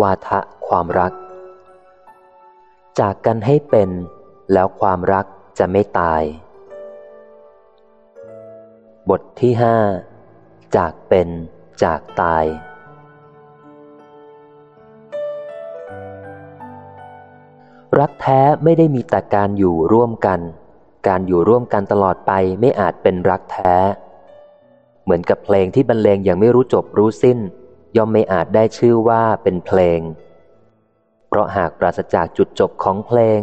วาทะความรัก จากกันให้เป็นแล้วความรักจะไม่ตาย บทที่ห้าจากเป็นจากตาย รักแท้ไม่ได้มีแต่การอยู่ร่วมกัน การอยู่ร่วมกันตลอดไปไม่อาจเป็นรักแท้ เหมือนกับเพลงที่บรรเลงอย่างไม่รู้จบรู้สิ้น ย่อมไม่อาจได้ชื่อว่าเป็นเพลง เพราะหากปราศจากจุดจบของเพลง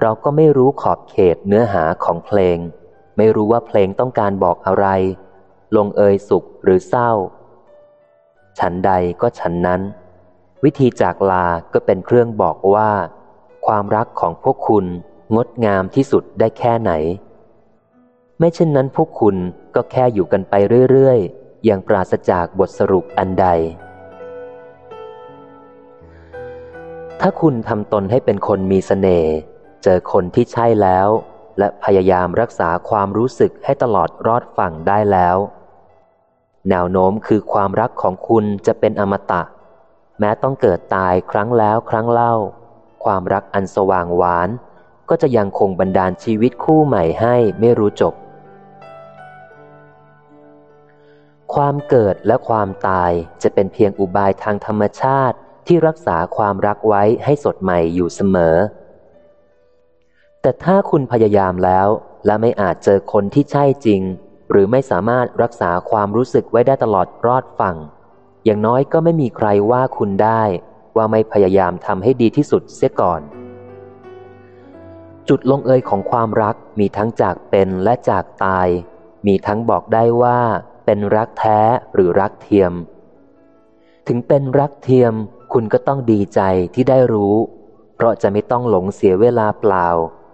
เราก็ไม่รู้ขอบเขตเนื้อหาของเพลง ไม่รู้ว่าเพลงต้องการบอกอะไร ลงเอยสุขหรือเศร้า ฉันใดก็ฉันนั้น วิธีจากลาก็เป็นเครื่องบอกว่า ความรักของพวกคุณงดงามที่สุดได้แค่ไหน ไม่เช่นนั้นพวกคุณก็แค่อยู่กันไปเรื่อยๆอย่างปราศจากบทสรุปอันใด ถ้าคุณทำตนให้เป็นคนมีสเสน่ห์เจอคนที่ใช่แล้ว และพยายามรักษาความรู้สึกให้ตลอดรอดฝั่งได้แล้ว แนวโน้มคือความรักของคุณจะเป็นอมตะ แม้ต้องเกิดตายครั้งแล้วครั้งเล่า ความรักอันสว่างหวาน ก็จะยังคงบันดาลชีวิตคู่ใหม่ให้ไม่รู้จบ ความเกิดและความตายจะเป็นเพียงอุบายทางธรรมชาติ ที่รักษาความรักไว้ให้สดใหม่อยู่เสมอ แต่ถ้าคุณพยายามแล้วและไม่อาจเจอคนที่ใช่จริง หรือไม่สามารถรักษาความรู้สึกไว้ได้ตลอดรอดฝั่ง อย่างน้อยก็ไม่มีใครว่าคุณได้ว่าไม่พยายามทำให้ดีที่สุดเสียก่อน จุดลงเอยของความรักมีทั้งจากเป็นและจากตาย มีทั้งบอกได้ว่าเป็นรักแท้หรือรักเทียม ถึงเป็นรักเทียม คุณก็ต้องดีใจที่ได้รู้ เพราะจะไม่ต้องหลงเสียเวลาเปล่า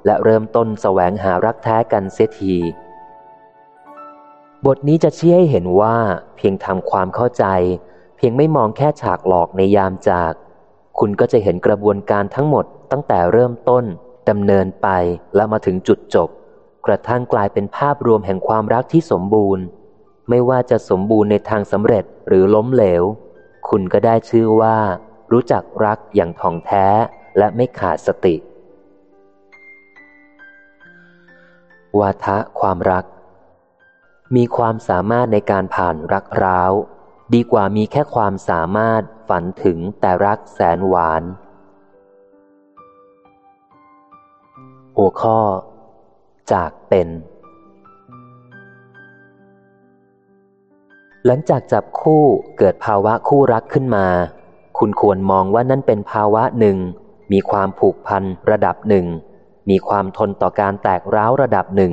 และเริ่มต้นแสวงหารักแท้กันเสียที บทนี้จะชี้ให้เห็นว่า เพียงทำความเข้าใจ เพียงไม่มองแค่ฉากหลอกในยามจาก คุณก็จะเห็นกระบวนการทั้งหมดตั้งแต่เริ่มต้นดำเนินไปแล้วมาถึงจุดจบ กระทั่งกลายเป็นภาพรวมแห่งความรักที่สมบูรณ์ ไม่ว่าจะสมบูรณ์ในทางสำเร็จหรือล้มเหลว คุณก็ได้ชื่อว่า รู้จักรักอย่างท่องแท้และไม่ขาดสติ วาทะความรัก มีความสามารถในการผ่านรักร้าว ดีกว่ามีแค่ความสามารถฝันถึงแต่รักแสนหวาน หัวข้อ จากเป็น หลังจากจับคู่เกิดภาวะคู่รักขึ้นมา คุณควรมองว่านั่นเป็นภาวะหนึ่ง มีความผูกพันระดับหนึ่ง มีความทนต่อการแตกร้าวระดับหนึ่ง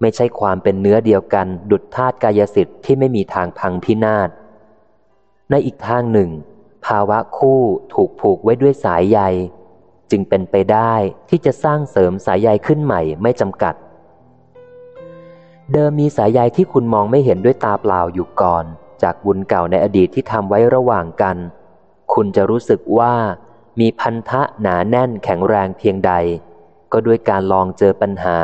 ไม่ใช่ความเป็นเนื้อเดียวกันดุดธาตุกายสิทธิ์ที่ไม่มีทางพังพินาศ ในอีกทางหนึ่ง ภาวะคู่ถูกผูกไว้ด้วยสายใย จึงเป็นไปได้ที่จะสร้างเสริมสายใยขึ้นใหม่ไม่จำกัด เดิมมีสายใยที่คุณมองไม่เห็นด้วยตาเปล่าอยู่ก่อน จากบุญเก่าในอดีตที่ทำไว้ระหว่างกัน คุณจะรู้สึกว่ามีพันธะหนาแน่นแข็งแรงเพียงใด ก็ด้วยการลองเจอปัญหา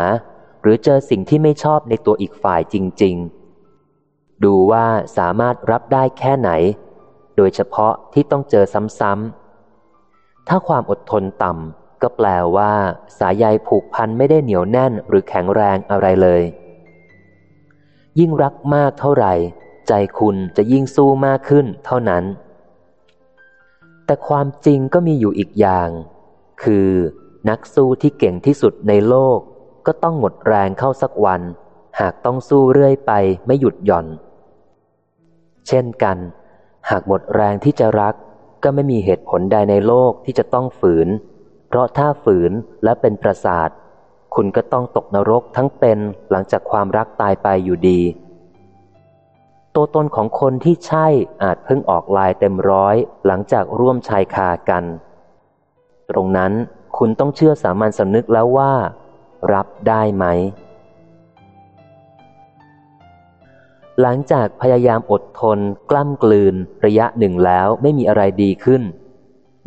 หรือเจอสิ่งที่ไม่ชอบในตัวอีกฝ่ายจริง ๆ ดูว่าสามารถรับได้แค่ไหน โดยเฉพาะที่ต้องเจอซ้ำๆถ้าความอดทนต่ำก็แปลว่า สายใยผูกพันไม่ได้เหนียวแน่นหรือแข็งแรงอะไรเลย ยิ่งรักมากเท่าไหร่ ใจคุณจะยิ่งสู้มากขึ้นเท่านั้น แต่ความจริงก็มีอยู่อีกอย่าง คือนักสู้ที่เก่งที่สุดในโลก ก็ต้องหมดแรงเข้าสักวัน หากต้องสู้เรื่อยไปไม่หยุดหย่อน เช่นกัน หากหมดแรงที่จะรัก ก็ไม่มีเหตุผลใดในโลกที่จะต้องฝืน เพราะถ้าฝืนและเป็นประสาท คุณก็ต้องตกนรกทั้งเป็นหลังจากความรักตายไปอยู่ดี ตัวตนของคนที่ใช่อาจเพิ่งออกลายเต็มร้อยหลังจากร่วมชายคากัน ตรงนั้นคุณต้องเชื่อสามัญสำนึกแล้วว่า รับได้ไหม หลังจากพยายามอดทน กล้ำกลืน ระยะหนึ่งแล้วไม่มีอะไรดีขึ้น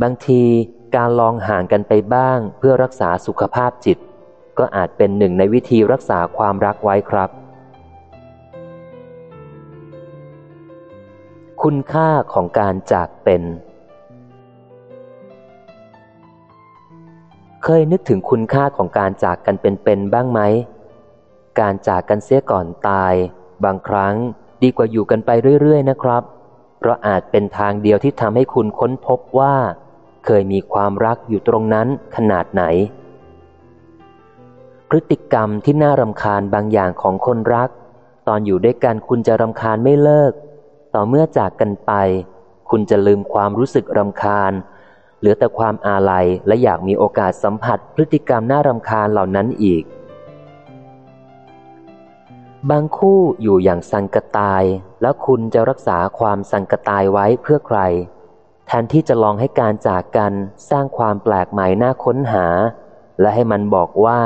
บางทีการลองห่างกันไปบ้างเพื่อรักษาสุขภาพจิต ก็อาจเป็นหนึ่งในวิธีรักษาความรักไว้ครับ คุณค่าของการจากเป็น เคยนึกถึงคุณค่าของการจากกันเป็นๆบ้างไหม การจากกันเสียก่อนตาย บางครั้งดีกว่าอยู่กันไปเรื่อยๆ นะครับ เพราะอาจเป็นทางเดียวที่ทำให้คุณค้นพบว่า เคยมีความรักอยู่ตรงนั้นขนาดไหน พฤติกรรมที่น่ารำคาญบางอย่างของคนรัก ตอนอยู่ด้วยกันคุณจะรำคาญไม่เลิก ต่อเมื่อจากกันไป คุณจะลืมความรู้สึกรำคาญ เหลือแต่ความอาลัยและอยากมีโอกาสสัมผัสพฤติกรรมน่ารำคาญเหล่านั้นอีก บางคู่อยู่อย่างสังกตาย แล้วคุณจะรักษาความสังกตายไว้เพื่อใคร แทนที่จะลองให้การจากกันสร้างความแปลกใหม่น่าค้นหา และให้มันบอกว่า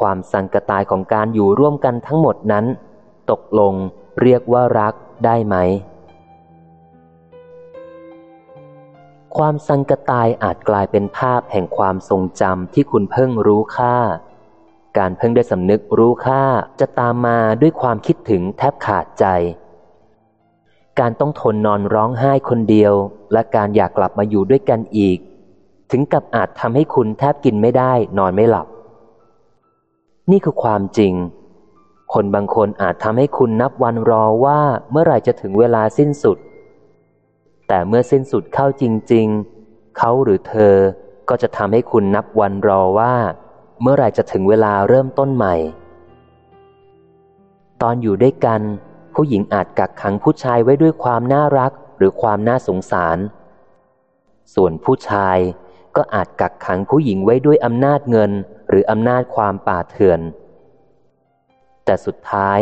ความสังกตายของการอยู่ร่วมกันทั้งหมดนั้น ตกลงเรียกว่ารักได้ไหม ความสังกตายอาจกลายเป็นภาพแห่งความทรงจำที่คุณเพิ่งรู้ค่า การเพิ่งได้สำนึกรู้ค่าจะตามมาด้วยความคิดถึงแทบขาดใจ การต้องทนนอนร้องไห้คนเดียว และการอยากกลับมาอยู่ด้วยกันอีก ถึงกับอาจทำให้คุณแทบกินไม่ได้นอนไม่หลับ นี่คือความจริง คนบางคนอาจทำให้คุณนับวันรอว่าเมื่อไหร่จะถึงเวลาสิ้นสุด แต่เมื่อสิ้นสุดเข้าจริง ๆ เขาหรือเธอก็จะทำให้คุณนับวันรอว่า เมื่อไหร่จะถึงเวลาเริ่มต้นใหม่ ตอนอยู่ด้วยกัน ผู้หญิงอาจกักขังผู้ชายไว้ด้วยความน่ารักหรือความน่าสงสาร ส่วนผู้ชาย ก็อาจกักขังผู้หญิงไว้ด้วยอำนาจเงินหรืออำนาจความป่าเถื่อน แต่สุดท้าย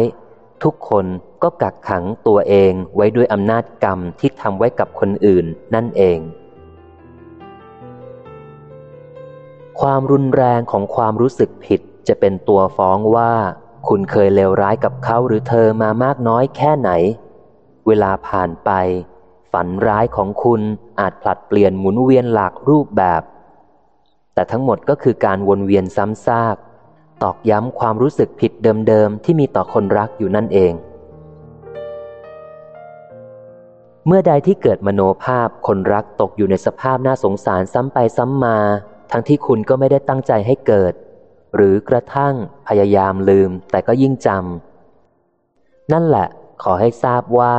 ทุกคนก็กักขังตัวเองไว้ด้วยอำนาจกรรมที่ทำไว้กับคนอื่นนั่นเอง ความรุนแรงของความรู้สึกผิดจะเป็นตัวฟ้องว่า คุณเคยเลวร้ายกับเขาหรือเธอมามากน้อยแค่ไหน เวลาผ่านไป ฝันร้ายของคุณ อาจผลัดเปลี่ยนหมุนเวียนหลากรูปแบบ แต่ทั้งหมดก็คือการวนเวียนซ้ำซากตอกย้ำความรู้สึกผิดเดิมๆที่มีต่อคนรักอยู่นั่นเอง เมื่อใดที่เกิดมโนภาพคนรักตกอยู่ในสภาพน่าสงสารซ้ำไปซ้ำมา ทั้งที่คุณก็ไม่ได้ตั้งใจให้เกิด หรือกระทั่งพยายามลืมแต่ก็ยิ่งจำนั่นแหละขอให้ทราบว่า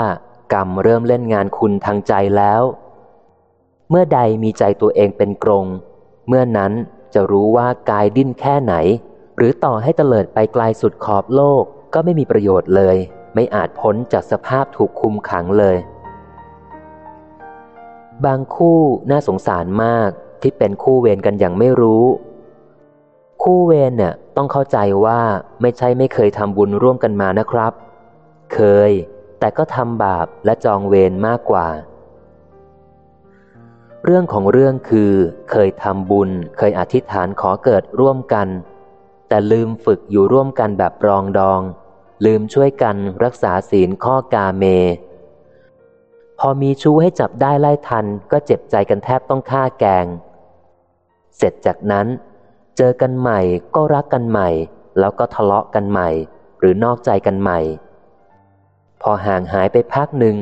กรรมเริ่มเล่นงานคุณทางใจแล้ว เมื่อใดมีใจตัวเองเป็นกรง เมื่อนั้นจะรู้ว่ากายดิ้นแค่ไหน หรือต่อให้เตลิดไปไกลสุดขอบโลกก็ไม่มีประโยชน์เลย ไม่อาจพ้นจากสภาพถูกคุมขังเลย บางคู่น่าสงสารมากที่เป็นคู่เวรกันอย่างไม่รู้ คู่เวรเนี่ยต้องเข้าใจว่าไม่ใช่ไม่เคยทำบุญร่วมกันมานะครับ เคย แต่ก็ทำบาปและจองเวรมากกว่า เรื่องของเรื่องคือเคยทำบุญเคยอธิษฐานขอเกิดร่วมกัน แต่ลืมฝึกอยู่ร่วมกันแบบรองดอง ลืมช่วยกันรักษาศีลข้อกาเม พอมีชู้ให้จับได้ไล่ทันก็เจ็บใจกันแทบต้องฆ่าแกง เสร็จจากนั้น เจอกันใหม่ก็รักกันใหม่ แล้วก็ทะเลาะกันใหม่ หรือนอกใจกันใหม่ พอห่างหายไปพักหนึ่ง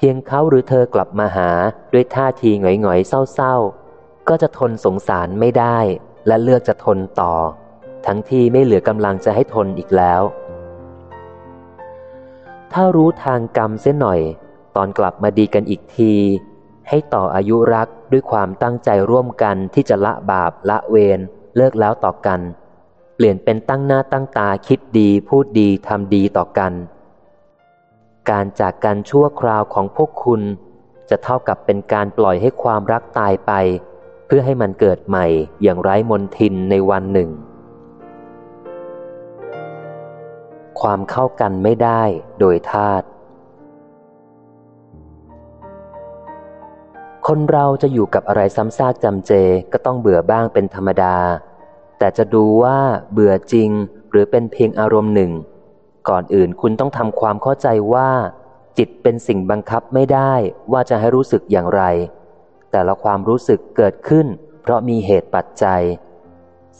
เพียงเขาหรือเธอกลับมาหาด้วยท่าทีหงอยๆเศร้าๆ ก็จะทนสงสารไม่ได้ และเลือกจะทนต่อ ทั้งที่ไม่เหลือกำลังจะให้ทนอีกแล้ว ถ้ารู้ทางกรรมเสียหน่อย ตอนกลับมาดีกันอีกที ให้ต่ออายุรักด้วยความตั้งใจร่วมกันที่จะละบาปละเวรเลิกแล้วต่อกัน เปลี่ยนเป็นตั้งหน้าตั้งตาคิดดีพูดดีทำดีต่อกัน การจากกันชั่วคราวของพวกคุณ จะเท่ากับเป็นการปล่อยให้ความรักตายไป เพื่อให้มันเกิดใหม่อย่างไร้มนทินในวันหนึ่ง ความเข้ากันไม่ได้โดยธาตุคนเราจะอยู่กับอะไรซ้ำซากจำเจก็ต้องเบื่อบ้างเป็นธรรมดา แต่จะดูว่าเบื่อจริงหรือเป็นเพียงอารมณ์หนึ่ง ก่อนอื่นคุณต้องทำความเข้าใจว่า จิตเป็นสิ่งบังคับไม่ได้ว่าจะให้รู้สึกอย่างไร แต่ละความรู้สึกเกิดขึ้น เพราะมีเหตุปัจจัย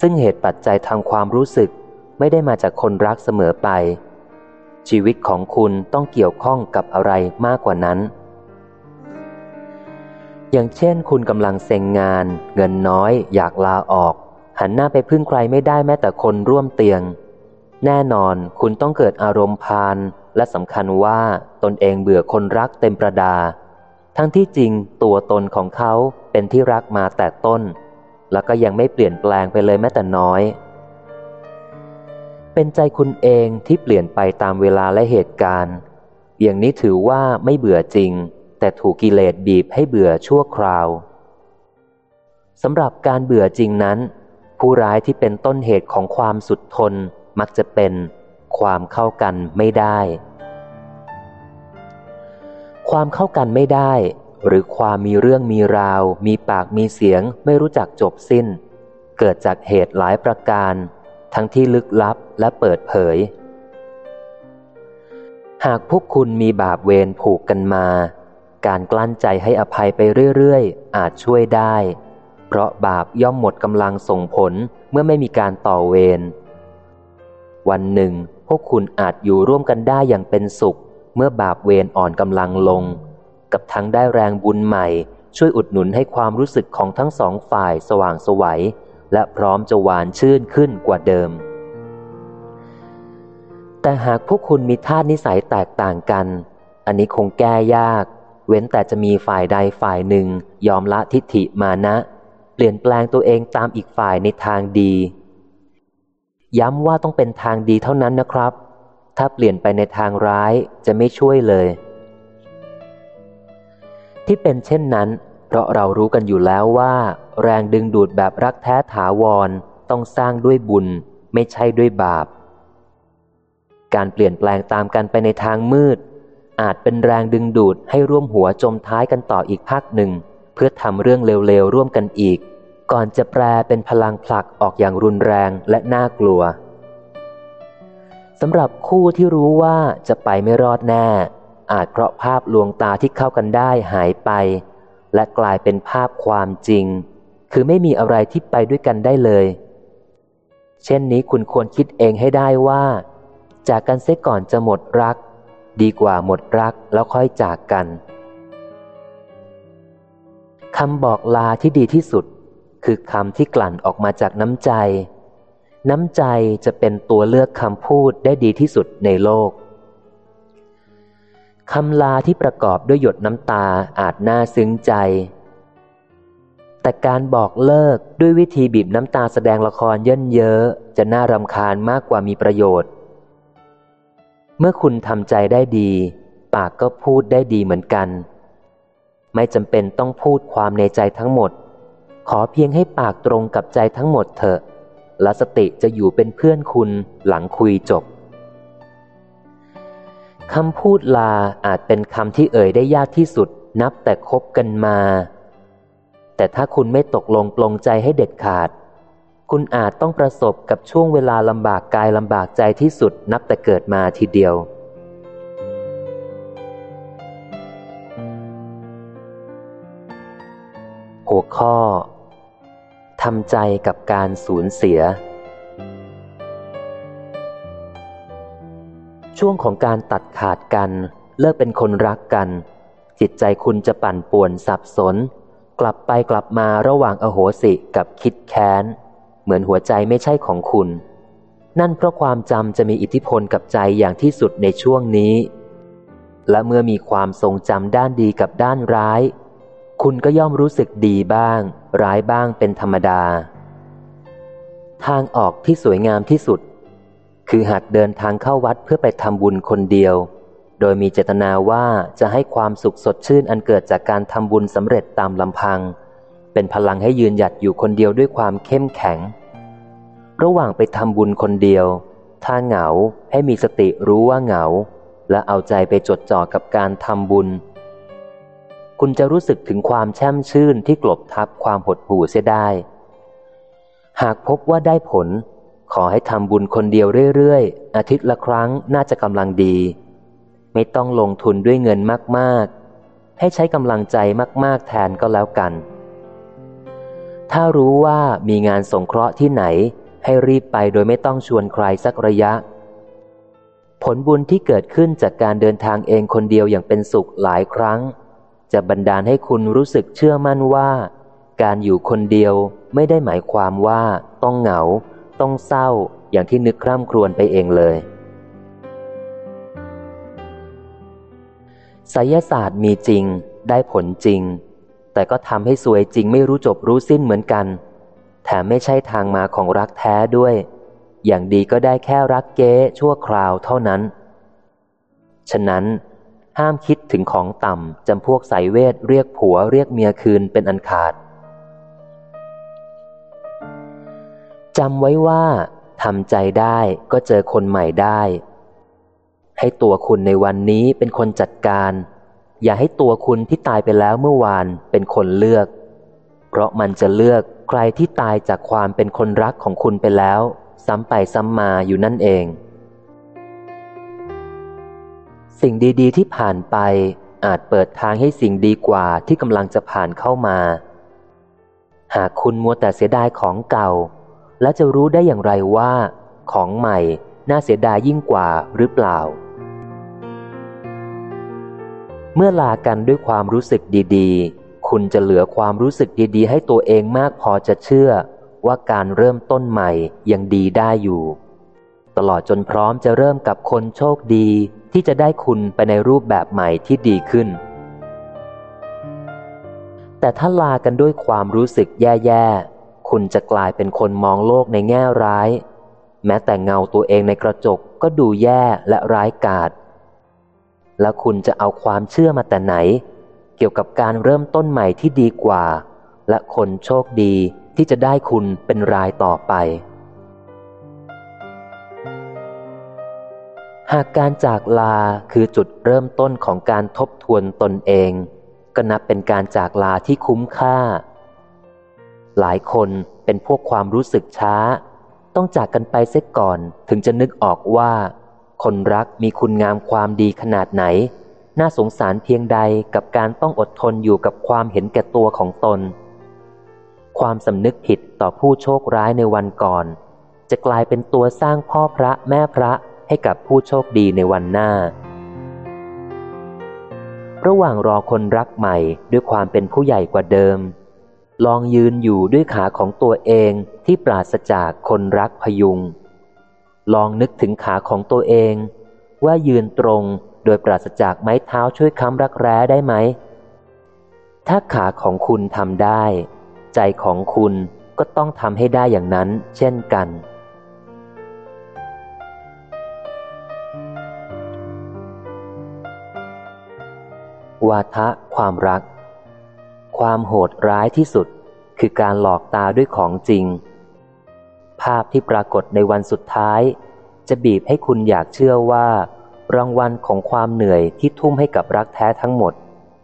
ซึ่งเหตุปัจจัยทางความรู้สึกไม่ได้มาจากคนรักเสมอไป ชีวิตของคุณต้องเกี่ยวข้องกับอะไรมากกว่านั้น อย่างเช่น คุณกำลังเซ็งงาน เงินน้อย อยากลาออก หันหน้าไปพึ่งใครไม่ได้แม้แต่คนร่วมเตียง แน่นอนคุณต้องเกิดอารมณ์พานและสำคัญว่าตนเองเบื่อคนรักเต็มประดา ทั้งที่จริงตัวตนของเขาเป็นที่รักมาแต่ต้น แล้วก็ยังไม่เปลี่ยนแปลงไปเลยแม้แต่น้อย เป็นใจคุณเองที่เปลี่ยนไปตามเวลาและเหตุการณ์ อย่างนี้ถือว่าไม่เบื่อจริง แต่ถูกกิเลสบีบให้เบื่อชั่วคราวสำหรับการเบื่อจริงนั้น ผู้ร้ายที่เป็นต้นเหตุของความสุดทน มักจะเป็นความเข้ากันไม่ได้ ความเข้ากันไม่ได้ หรือความมีเรื่องมีราว มีปากมีเสียง ไม่รู้จักจบสิ้น เกิดจากเหตุหลายประการ ทั้งที่ลึกลับและเปิดเผย หากพวกคุณมีบาปเวรผูกกันมา การกลั้นใจให้อภัยไปเรื่อยๆ อาจช่วยได้ เพราะบาปย่อมหมดกำลังส่งผลเมื่อไม่มีการต่อเวร วันหนึ่ง พวกคุณอาจอยู่ร่วมกันได้อย่างเป็นสุข เมื่อบาปเวรอ่อนกำลังลง กับทั้งได้แรงบุญใหม่ ช่วยอุดหนุนให้ความรู้สึกของทั้งสองฝ่ายสว่างสวัย และพร้อมจะหวานชื่นขึ้นกว่าเดิม แต่หากพวกคุณมีท่านิสัยแตกต่างกัน อันนี้คงแก้ยาก เว้นแต่จะมีฝ่ายใดฝ่ายหนึ่ง ยอมละทิฏฐิมานะ เปลี่ยนแปลงตัวเองตามอีกฝ่ายในทางดี ย้ำว่าต้องเป็นทางดีเท่านั้นนะครับ ถ้าเปลี่ยนไปในทางร้ายจะไม่ช่วยเลย ที่เป็นเช่นนั้น เพราะเรารู้กันอยู่แล้วว่า แรงดึงดูดแบบรักแท้ถาวรต้องสร้างด้วยบุญไม่ใช่ด้วยบาป การเปลี่ยนแปลงตามกันไปในทางมืด อาจเป็นแรงดึงดูดให้ร่วมหัวจมท้ายกันต่ออีกภาคหนึ่ง เพื่อทำเรื่องเลวๆร่วมกันอีก ก่อนจะแปลเป็นพลังผลักออกอย่างรุนแรงและน่ากลัวสำหรับคู่ที่รู้ว่าจะไปไม่รอดแน่ อาจเพราะภาพลวงตาที่เข้ากันได้หายไป และกลายเป็นภาพความจริง คือไม่มีอะไรที่ไปด้วยกันได้เลย เช่นนี้คุณควรคิดเองให้ได้ว่า จากกันเสียก่อนจะหมดรัก ดีกว่าหมดรักแล้วค่อยจากกันคำบอกลาที่ดีที่สุด คือคำที่กลั่นออกมาจากน้ำใจ น้ำใจจะเป็นตัวเลือกคำพูดได้ดีที่สุดในโลกคำลาที่ประกอบด้วยหยดน้ำตาอาจน่าซึ้งใจ แต่การบอกเลิกด้วยวิธีบีบน้ำตาแสดงละครเยินเยอะจะน่ารำคาญมากกว่ามีประโยชน์ เมื่อคุณทำใจได้ดี ปากก็พูดได้ดีเหมือนกัน ไม่จำเป็นต้องพูดความในใจทั้งหมด ขอเพียงให้ปากตรงกับใจทั้งหมดเถอะและสติจะอยู่เป็นเพื่อนคุณหลังคุยจบคำพูดลาอาจเป็นคำที่เอ่ยได้ยากที่สุดนับแต่คบกันมา แต่ถ้าคุณไม่ตกลงปลงใจให้เด็ดขาด คุณอาจต้องประสบกับช่วงเวลาลำบากกายลำบากใจที่สุดนับแต่เกิดมาทีเดียว หัวข้อ ทำใจกับการสูญเสีย ช่วงของการตัดขาดกัน เลิกเป็นคนรักกัน จิตใจคุณจะปั่นป่วนสับสน กลับไปกลับมาระหว่างอโหสิกับคิดแค้น เหมือนหัวใจไม่ใช่ของคุณ นั่นเพราะความจำจะมีอิทธิพลกับใจอย่างที่สุดในช่วงนี้ และเมื่อมีความทรงจำด้านดีกับด้านร้าย คุณก็ย่อมรู้สึกดีบ้าง ร้ายบ้างเป็นธรรมดา ทางออกที่สวยงามที่สุด คือหากเดินทางเข้าวัดเพื่อไปทำบุญคนเดียว โดยมีเจตนาว่าจะให้ความสุขสดชื่นอันเกิดจากการทำบุญสำเร็จตามลำพัง เป็นพลังให้ยืนหยัดอยู่คนเดียวด้วยความเข้มแข็ง ระหว่างไปทำบุญคนเดียว ถ้าเหงาให้มีสติรู้ว่าเหงา และเอาใจไปจดจ่อกับการทำบุญ คุณจะรู้สึกถึงความแช่มชื่นที่กลบทับความหดหู่เสียได้ หากพบว่าได้ผล ขอให้ทำบุญคนเดียวเรื่อยๆ อาทิตย์ละครั้งน่าจะกำลังดี ไม่ต้องลงทุนด้วยเงินมากๆ ให้ใช้กำลังใจมากๆแทนก็แล้วกัน ถ้ารู้ว่ามีงานสงเคราะห์ที่ไหน ให้รีบไปโดยไม่ต้องชวนใครสักระยะผลบุญที่เกิดขึ้นจากการเดินทางเองคนเดียวอย่างเป็นสุขหลายครั้ง จะบันดาลให้คุณรู้สึกเชื่อมั่นว่า การอยู่คนเดียวไม่ได้หมายความว่าต้องเหงา ต้องเศร้าอย่างที่นึกคร่ำครวญไปเองเลยไสยศาสตร์มีจริง ได้ผลจริง แต่ก็ทำให้สวยจริงไม่รู้จบรู้สิ้นเหมือนกัน แถมไม่ใช่ทางมาของรักแท้ด้วย อย่างดีก็ได้แค่รักเก้ชั่วคราวเท่านั้น ฉะนั้น ห้ามคิดถึงของต่ำจำพวกสายเวทเรียกผัวเรียกเมียคืนเป็นอันขาดจำไว้ว่าทำใจได้ก็เจอคนใหม่ได้ ให้ตัวคุณในวันนี้เป็นคนจัดการ อย่าให้ตัวคุณที่ตายไปแล้วเมื่อวานเป็นคนเลือก เพราะมันจะเลือกใครที่ตายจากความเป็นคนรักของคุณไปแล้ว ซ้ำไปซ้ำมาอยู่นั่นเอง สิ่งดีๆ ที่ผ่านไปอาจเปิดทางให้สิ่งดีกว่าที่กำลังจะผ่านเข้ามา หากคุณมัวแต่เสียดายของเก่า แล้วจะรู้ได้อย่างไรว่า ของใหม่น่าเสียดายยิ่งกว่าหรือเปล่า เมื่อลากันด้วยความรู้สึกดีๆ คุณจะเหลือความรู้สึกดีๆ ให้ตัวเองมากพอจะเชื่อว่าการเริ่มต้นใหม่ยังดีได้อยู่ ตลอดจนพร้อมจะเริ่มกับคนโชคดีที่จะได้คุณไปในรูปแบบใหม่ที่ดีขึ้น แต่ถ้าลากันด้วยความรู้สึกแย่ๆ คุณจะกลายเป็นคนมองโลกในแง่ร้าย แม้แต่เงาตัวเองในกระจกก็ดูแย่และร้ายกาจแล้วคุณจะเอาความเชื่อมาแต่ไหน เกี่ยวกับการเริ่มต้นใหม่ที่ดีกว่า และคนโชคดีที่จะได้คุณเป็นรายต่อไป หากการจากลาคือจุดเริ่มต้นของการทบทวนตนเอง ก็นับเป็นการจากลาที่คุ้มค่า หลายคนเป็นพวกความรู้สึกช้า ต้องจากกันไปเสียก่อนถึงจะนึกออกว่า คนรักมีคุณงามความดีขนาดไหน น่าสงสารเพียงใดกับการต้องอดทนอยู่กับความเห็นแก่ตัวของตน ความสำนึกผิดต่อผู้โชคร้ายในวันก่อน จะกลายเป็นตัวสร้างพ่อพระแม่พระ ให้กับผู้โชคดีในวันหน้า ระหว่างรอคนรักใหม่ด้วยความเป็นผู้ใหญ่กว่าเดิม ลองยืนอยู่ด้วยขาของตัวเองที่ปราศจากคนรักพยุง ลองนึกถึงขาของตัวเอง ว่ายืนตรงโดยปราศจากไม้เท้าช่วยค้ำรักแร้ได้ไหม ถ้าขาของคุณทำได้ ใจของคุณก็ต้องทำให้ได้อย่างนั้นเช่นกัน วาทะความรัก ความโหดร้ายที่สุดคือการหลอกตาด้วยของจริง ภาพที่ปรากฏในวันสุดท้าย จะบีบให้คุณอยากเชื่อว่า รางวัลของความเหนื่อยที่ทุ่มให้กับรักแท้ทั้งหมด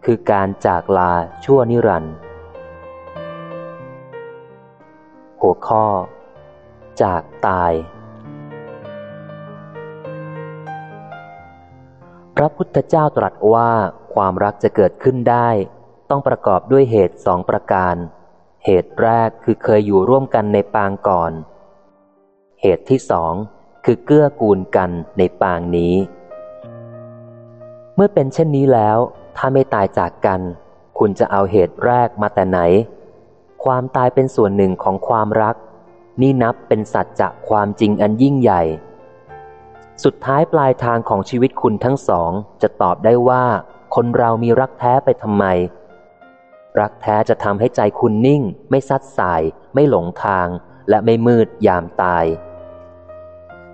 คือการจากลาชั่วนิรันดร์หัวข้อ จากตาย พระพุทธเจ้าตรัสว่า ความรักจะเกิดขึ้นได้ ต้องประกอบด้วยเหตุสองประการ เหตุแรกคือเคยอยู่ร่วมกันในปางก่อน เหตุที่สองคือเกื้อกูลกันในปางนี้ เมื่อเป็นเช่นนี้แล้ว ถ้าไม่ตายจากกัน คุณจะเอาเหตุแรกมาแต่ไหน ความตายเป็นส่วนหนึ่งของความรัก นี่นับเป็นสัจจะความจริงอันยิ่งใหญ่สุดท้ายปลายทางของชีวิตคุณทั้งสองจะตอบได้ว่า คนเรามีรักแท้ไปทำไม รักแท้จะทำให้ใจคุณนิ่ง ไม่ซัดสาย ไม่หลงทาง และไม่มืดยามตาย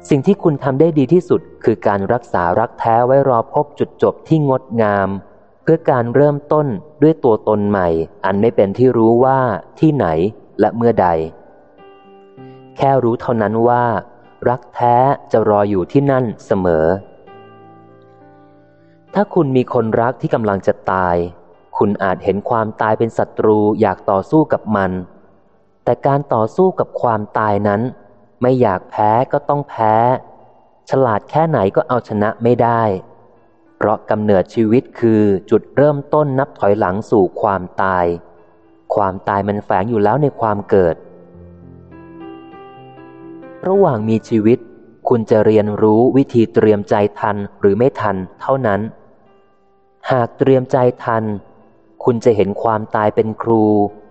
สิ่งที่คุณทำได้ดีที่สุดคือการรักษารักแท้ไว้รอพบจุดจบที่งดงาม เพื่อการเริ่มต้นด้วยตัวตนใหม่ อันไม่เป็นที่รู้ว่าที่ไหนและเมื่อใด แค่รู้เท่านั้นว่า รักแท้จะรออยู่ที่นั่นเสมอ ถ้าคุณมีคนรักที่กำลังจะตาย คุณอาจเห็นความตายเป็นศัตรูอยากต่อสู้กับมัน แต่การต่อสู้กับความตายนั้น ไม่อยากแพ้ก็ต้องแพ้ ฉลาดแค่ไหนก็เอาชนะไม่ได้ เพราะกำเนิดชีวิตคือจุดเริ่มต้นนับถอยหลังสู่ความตาย ความตายมันแฝงอยู่แล้วในความเกิด ระหว่างมีชีวิตคุณจะเรียนรู้วิธีเตรียมใจทันหรือไม่ทันเท่านั้น หากเตรียมใจทัน คุณจะเห็นความตายเป็นครู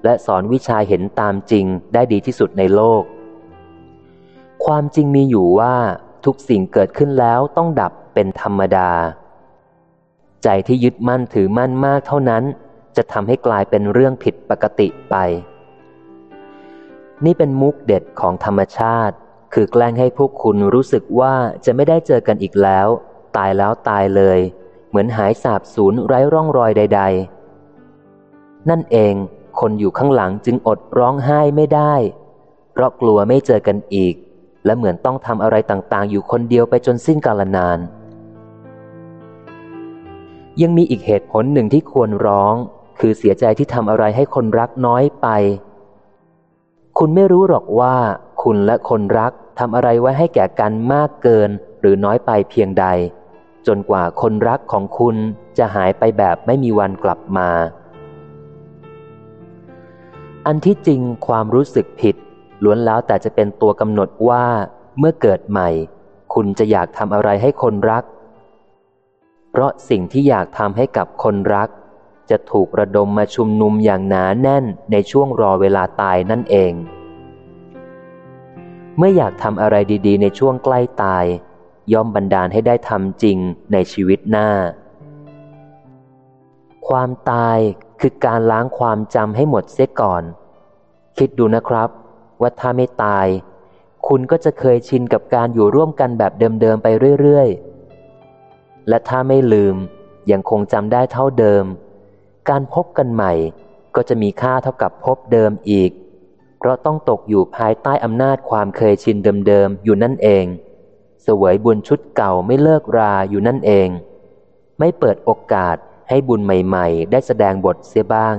และสอนวิชาเห็นตามจริงได้ดีที่สุดในโลก ความจริงมีอยู่ว่าทุกสิ่งเกิดขึ้นแล้วต้องดับเป็นธรรมดา ใจที่ยึดมั่นถือมั่นมากเท่านั้น จะทำให้กลายเป็นเรื่องผิดปกติไป นี่เป็นมุกเด็ดของธรรมชาติ คือแกล้งให้พวกคุณรู้สึกว่าจะไม่ได้เจอกันอีกแล้ว ตายแล้วตายเลย เหมือนหายสาบสูญไร้ร่องรอยใด ๆ นั่นเองคนอยู่ข้างหลังจึงอดร้องไห้ไม่ได้ เพราะกลัวไม่เจอกันอีก และเหมือนต้องทำอะไรต่างๆ อยู่คนเดียวไปจนสิ้นกาลนาน ยังมีอีกเหตุผลหนึ่งที่ควรร้อง คือเสียใจที่ทำอะไรให้คนรักน้อยไป คุณไม่รู้หรอกว่า คุณและคนรักทำอะไรไว้ให้แก่กันมากเกิน หรือน้อยไปเพียงใด จนกว่าคนรักของคุณจะหายไปแบบไม่มีวันกลับมา อันที่จริงความรู้สึกผิด ล้วนแล้วแต่จะเป็นตัวกำหนดว่าเมื่อเกิดใหม่ คุณจะอยากทำอะไรให้คนรัก เพราะสิ่งที่อยากทำให้กับคนรัก จะถูกระดมมาชุมนุมอย่างหนาแน่นในช่วงรอเวลาตายนั่นเอง เมื่ออยากทำอะไรดี ๆ ในช่วงใกล้ตาย ย่อมบันดาลให้ได้ทำจริงในชีวิตหน้า ความตายคือการล้างความจำให้หมดเสียก่อน คิดดูนะครับว่าถ้าไม่ตาย คุณก็จะเคยชินกับการอยู่ร่วมกันแบบเดิมๆไปเรื่อยๆ และถ้าไม่ลืมยังคงจำได้เท่าเดิม การพบกันใหม่ก็จะมีค่าเท่ากับพบเดิมอีก เพราะต้องตกอยู่ภายใต้อำนาจความเคยชินเดิมๆ อยู่นั่นเอง สวยบุญชุดเก่าไม่เลิกราอยู่นั่นเอง ไม่เปิดโอกาสให้บุญใหม่ๆ ได้แสดงบทเสียบ้าง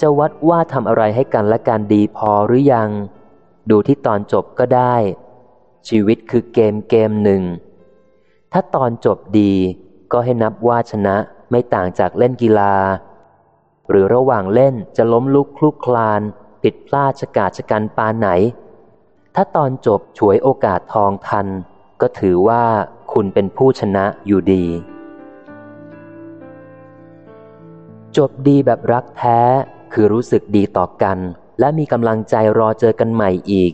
จะวัดว่าทำอะไรให้กันและกันดีพอหรือยัง ดูที่ตอนจบก็ได้ ชีวิตคือเกมเกมหนึ่ง ถ้าตอนจบดีก็ให้นับว่าชนะไม่ต่างจากเล่นกีฬา หรือระหว่างเล่นจะล้มลุกคลุกคลาน ผิดพลาดชะกาชะกันปานไหน ถ้าตอนจบฉวยโอกาสทองทัน ก็ถือว่าคุณเป็นผู้ชนะอยู่ดี จบดีแบบรักแท้คือรู้สึกดีต่อกัน และมีกำลังใจรอเจอกันใหม่อีก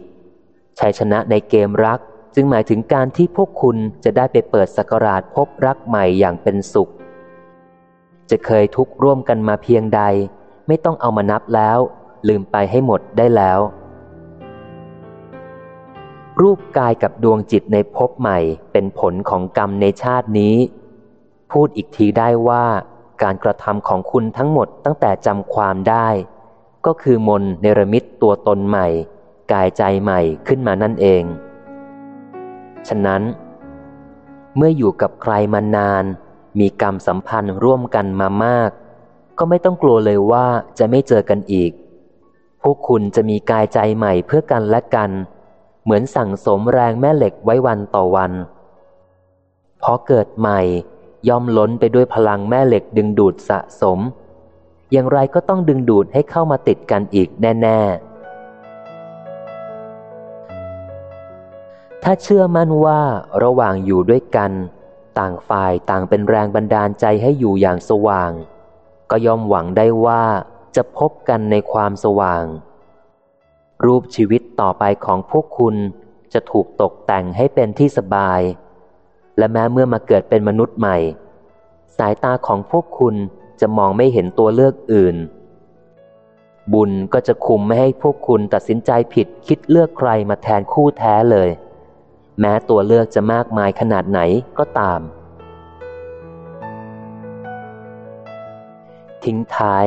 ชัยชนะในเกมรักจึงหมายถึงการที่พวกคุณจะได้ไปเปิดสักราชพบรักใหม่อย่างเป็นสุข จะเคยทุกข์ร่วมกันมาเพียงใด ไม่ต้องเอามานับแล้ว ลืมไปให้หมดได้แล้ว รูปกายกับดวงจิตในภพใหม่เป็นผลของกรรมในชาตินี้ พูดอีกทีได้ว่าการกระทำของคุณทั้งหมดตั้งแต่จำความได้ ก็คือมนเนรมิตตัวตนใหม่ กายใจใหม่ขึ้นมานั่นเอง ฉะนั้น เมื่ออยู่กับใครมานาน มีกรรมสัมพันธ์ร่วมกันมามาก ก็ไม่ต้องกลัวเลยว่าจะไม่เจอกันอีก พวกคุณจะมีกายใจใหม่เพื่อกันและกัน เหมือนสั่งสมแรงแม่เหล็กไว้วันต่อวัน พอเกิดใหม่ย่อมล้นไปด้วยพลังแม่เหล็กดึงดูดสะสม อย่างไรก็ต้องดึงดูดให้เข้ามาติดกันอีกแน่ ๆ ถ้าเชื่อมั่นว่าระหว่างอยู่ด้วยกัน ต่างฝ่ายต่างเป็นแรงบันดาลใจให้อยู่อย่างสว่าง ก็ย่อมหวังได้ว่าจะพบกันในความสว่าง รูปชีวิตต่อไปของพวกคุณจะถูกตกแต่งให้เป็นที่สบาย และแม้เมื่อมาเกิดเป็นมนุษย์ใหม่ สายตาของพวกคุณจะมองไม่เห็นตัวเลือกอื่น บุญก็จะคุมไม่ให้พวกคุณตัดสินใจผิดคิดเลือกใครมาแทนคู่แท้เลย แม้ตัวเลือกจะมากมายขนาดไหนก็ตาม ทิ้งท้าย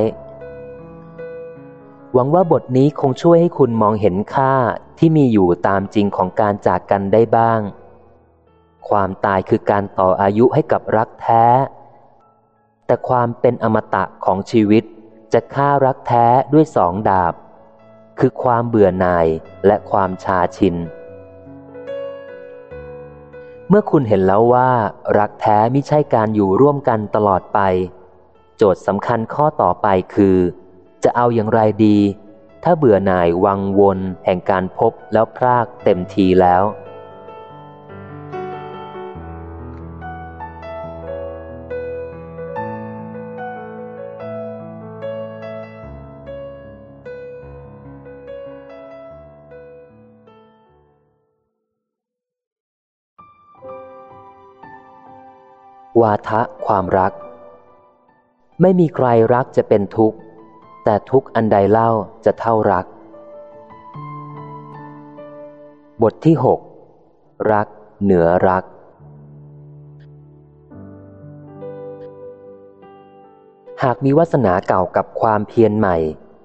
หวังว่าบทนี้คงช่วยให้คุณมองเห็นค่าที่มีอยู่ตามจริงของการจากกันได้บ้าง ความตายคือการต่ออายุให้กับรักแท้ แต่ความเป็นอมตะของชีวิตจะฆ่ารักแท้ด้วยสองดาบ คือความเบื่อหน่ายและความชาชิน เมื่อคุณเห็นแล้วว่า รักแท้ไม่ใช่การอยู่ร่วมกันตลอดไป โจทย์สำคัญข้อต่อไปคือ จะเอาอย่างไรดี ถ้าเบื่อหน่ายวังวนแห่งการพบแล้วพรากเต็มทีแล้ว วาทะความรัก ไม่มีใครรักจะเป็นทุกข์ แต่ทุกอันใดเล่าจะเท่ารัก บทที่หกรักเหนือรัก หากมีวาสนาเก่ากับความเพียรใหม่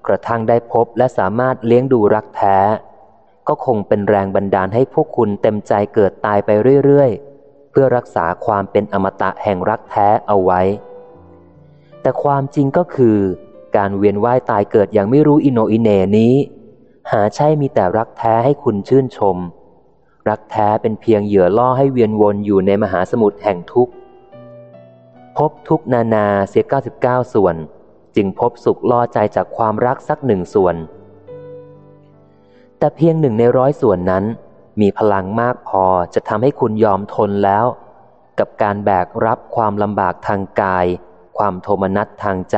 กระทั่งได้พบและสามารถเลี้ยงดูรักแท้ ก็คงเป็นแรงบันดาลให้พวกคุณเต็มใจเกิดตายไปเรื่อยๆ เพื่อรักษาความเป็นอมตะแห่งรักแท้เอาไว้ แต่ความจริงก็คือ การเวียนว่ายตายเกิดอย่างไม่รู้อิโนอิเนนี้ หาใช่มีแต่รักแท้ให้คุณชื่นชม รักแท้เป็นเพียงเหยื่อล่อให้เวียนวนอยู่ในมหาสมุทรแห่งทุกข์พบทุกนานาเสีย99 ส่วน จึงพบสุขล่อใจจากความรักสักหนึ่งส่วน แต่เพียงหนึ่งในร้อยส่วนนั้น มีพลังมากพอจะทำให้คุณยอมทนแล้ว กับการแบกรับความลำบากทางกาย ความโทมนัสทางใจ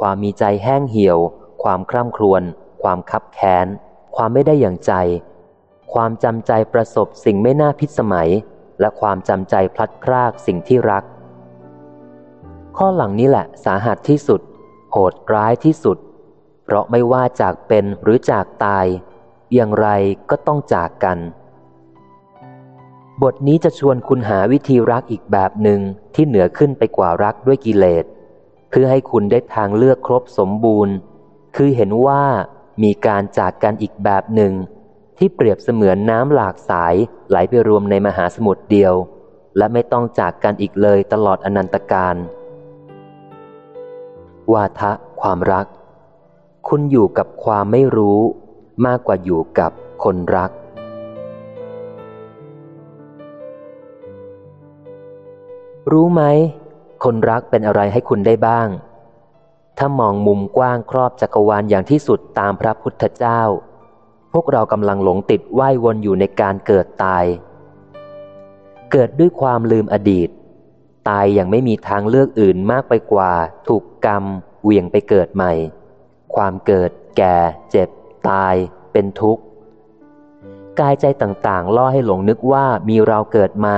ความมีใจแห้งเหี่ยว ความคร่ำครวญ ความคับแค้น ความไม่ได้อย่างใจ ความจำใจประสบสิ่งไม่น่าพิสมัย และความจำใจพลัดพรากสิ่งที่รัก ข้อหลังนี้แหละสาหัสที่สุด โหดร้ายที่สุด เพราะไม่ว่าจากเป็นหรือจากตาย อย่างไรก็ต้องจากกัน บทนี้จะชวนคุณหาวิธีรักอีกแบบหนึ่งที่เหนือขึ้นไปกว่ารักด้วยกิเลส เพื่อให้คุณได้ทางเลือกครบสมบูรณ์ คือเห็นว่ามีการจากกันอีกแบบหนึ่ง ที่เปรียบเสมือนน้ำหลากสายไหลไปรวมในมหาสมุทรเดียว และไม่ต้องจากกันอีกเลยตลอดอนันตการวาทะความรัก คุณอยู่กับความไม่รู้ มากกว่าอยู่กับคนรัก รู้ไหม คนรักเป็นอะไรให้คุณได้บ้าง ถ้ามองมุมกว้างครอบจักรวาลอย่างที่สุดตามพระพุทธเจ้า พวกเรากำลังหลงติดว่ายวนอยู่ในการเกิดตาย เกิดด้วยความลืมอดีต ตายอย่างไม่มีทางเลือกอื่นมากไปกว่า ถูกกรรมเหวี่ยงไปเกิดใหม่ ความเกิด แก่ เจ็บ ตาย เป็นทุกข์ กายใจต่างๆ ล่อให้หลงนึกว่ามีเราเกิดมา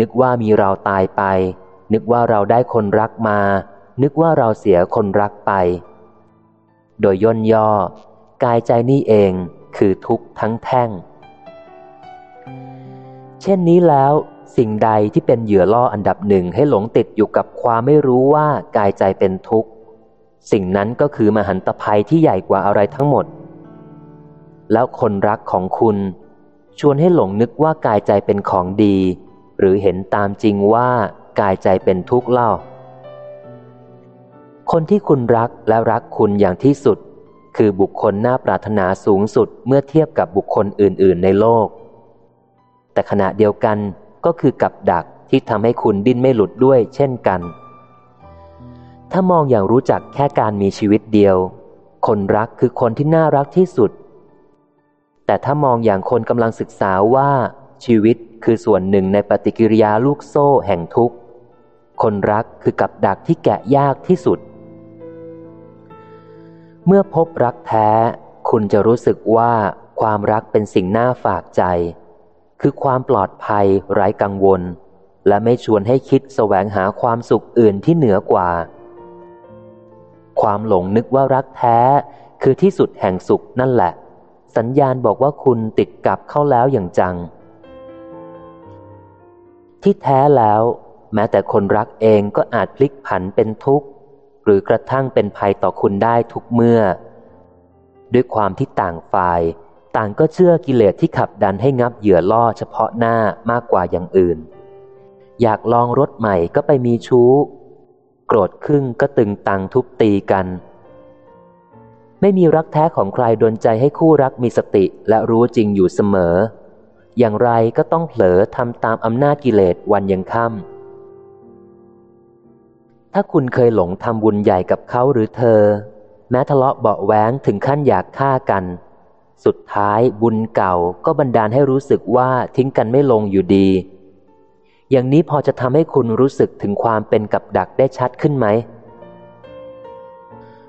นึกว่ามีเราตายไป นึกว่าเราได้คนรักมา นึกว่าเราเสียคนรักไป โดยย่นย่อ กายใจนี่เองคือทุกข์ทั้งแท่ง เช่นนี้แล้วสิ่งใดที่เป็นเหยื่อล่ออันดับหนึ่งให้หลงติดอยู่กับความไม่รู้ว่ากายใจเป็นทุกข์ สิ่งนั้นก็คือมหันตภัยที่ใหญ่กว่าอะไรทั้งหมด แล้วคนรักของคุณ ชวนให้หลงนึกว่ากายใจเป็นของดี หรือเห็นตามจริงว่า กายใจเป็นทุกข์เล่า คนที่คุณรักและรักคุณอย่างที่สุด คือบุคคลน่าปรารถนาสูงสุดเมื่อเทียบกับบุคคลอื่น ๆ ในโลก แต่ขณะเดียวกันก็คือกับดักที่ทำให้คุณดิ้นไม่หลุดด้วยเช่นกัน ถ้ามองอย่างรู้จักแค่การมีชีวิตเดียว คนรักคือคนที่น่ารักที่สุด แต่ถ้ามองอย่างคนกำลังศึกษาว่าชีวิตคือส่วนหนึ่งในปฏิกิริยาลูกโซ่แห่งทุกข์ คนรักคือกับดักที่แกะยากที่สุด เมื่อพบรักแท้ คุณจะรู้สึกว่าความรักเป็นสิ่งน่าฝากใจ คือความปลอดภัยไร้กังวล และไม่ชวนให้คิดแสวงหาความสุขอื่นที่เหนือกว่า ความหลงนึกว่ารักแท้คือที่สุดแห่งสุขนั่นแหละ สัญญาณบอกว่าคุณติดกับเข้าแล้วอย่างจัง ที่แท้แล้ว แม้แต่คนรักเองก็อาจพลิกผันเป็นทุกข์ หรือกระทั่งเป็นภัยต่อคุณได้ทุกเมื่อ ด้วยความที่ต่างฝ่าย ต่างก็เชื่อกิเลสที่ขับดันให้งับเหยื่อล่อเฉพาะหน้ามากกว่าอย่างอื่น อยากลองรถใหม่ก็ไปมีชู้ โกรธครึ่งก็ตึงตังทุบตีกัน ไม่มีรักแท้ของใครดนใจให้คู่รักมีสติและรู้จริงอยู่เสมอ อย่างไรก็ต้องเผลอทำตามอำนาจกิเลสวันยังค่ำ ถ้าคุณเคยหลงทำบุญใหญ่กับเขาหรือเธอ แม้ทะเลาะเบาแหวงถึงขั้นอยากฆ่ากัน สุดท้ายบุญเก่าก็บันดาลให้รู้สึกว่าทิ้งกันไม่ลงอยู่ดี อย่างนี้พอจะทำให้คุณรู้สึกถึงความเป็นกับดักได้ชัดขึ้นไหม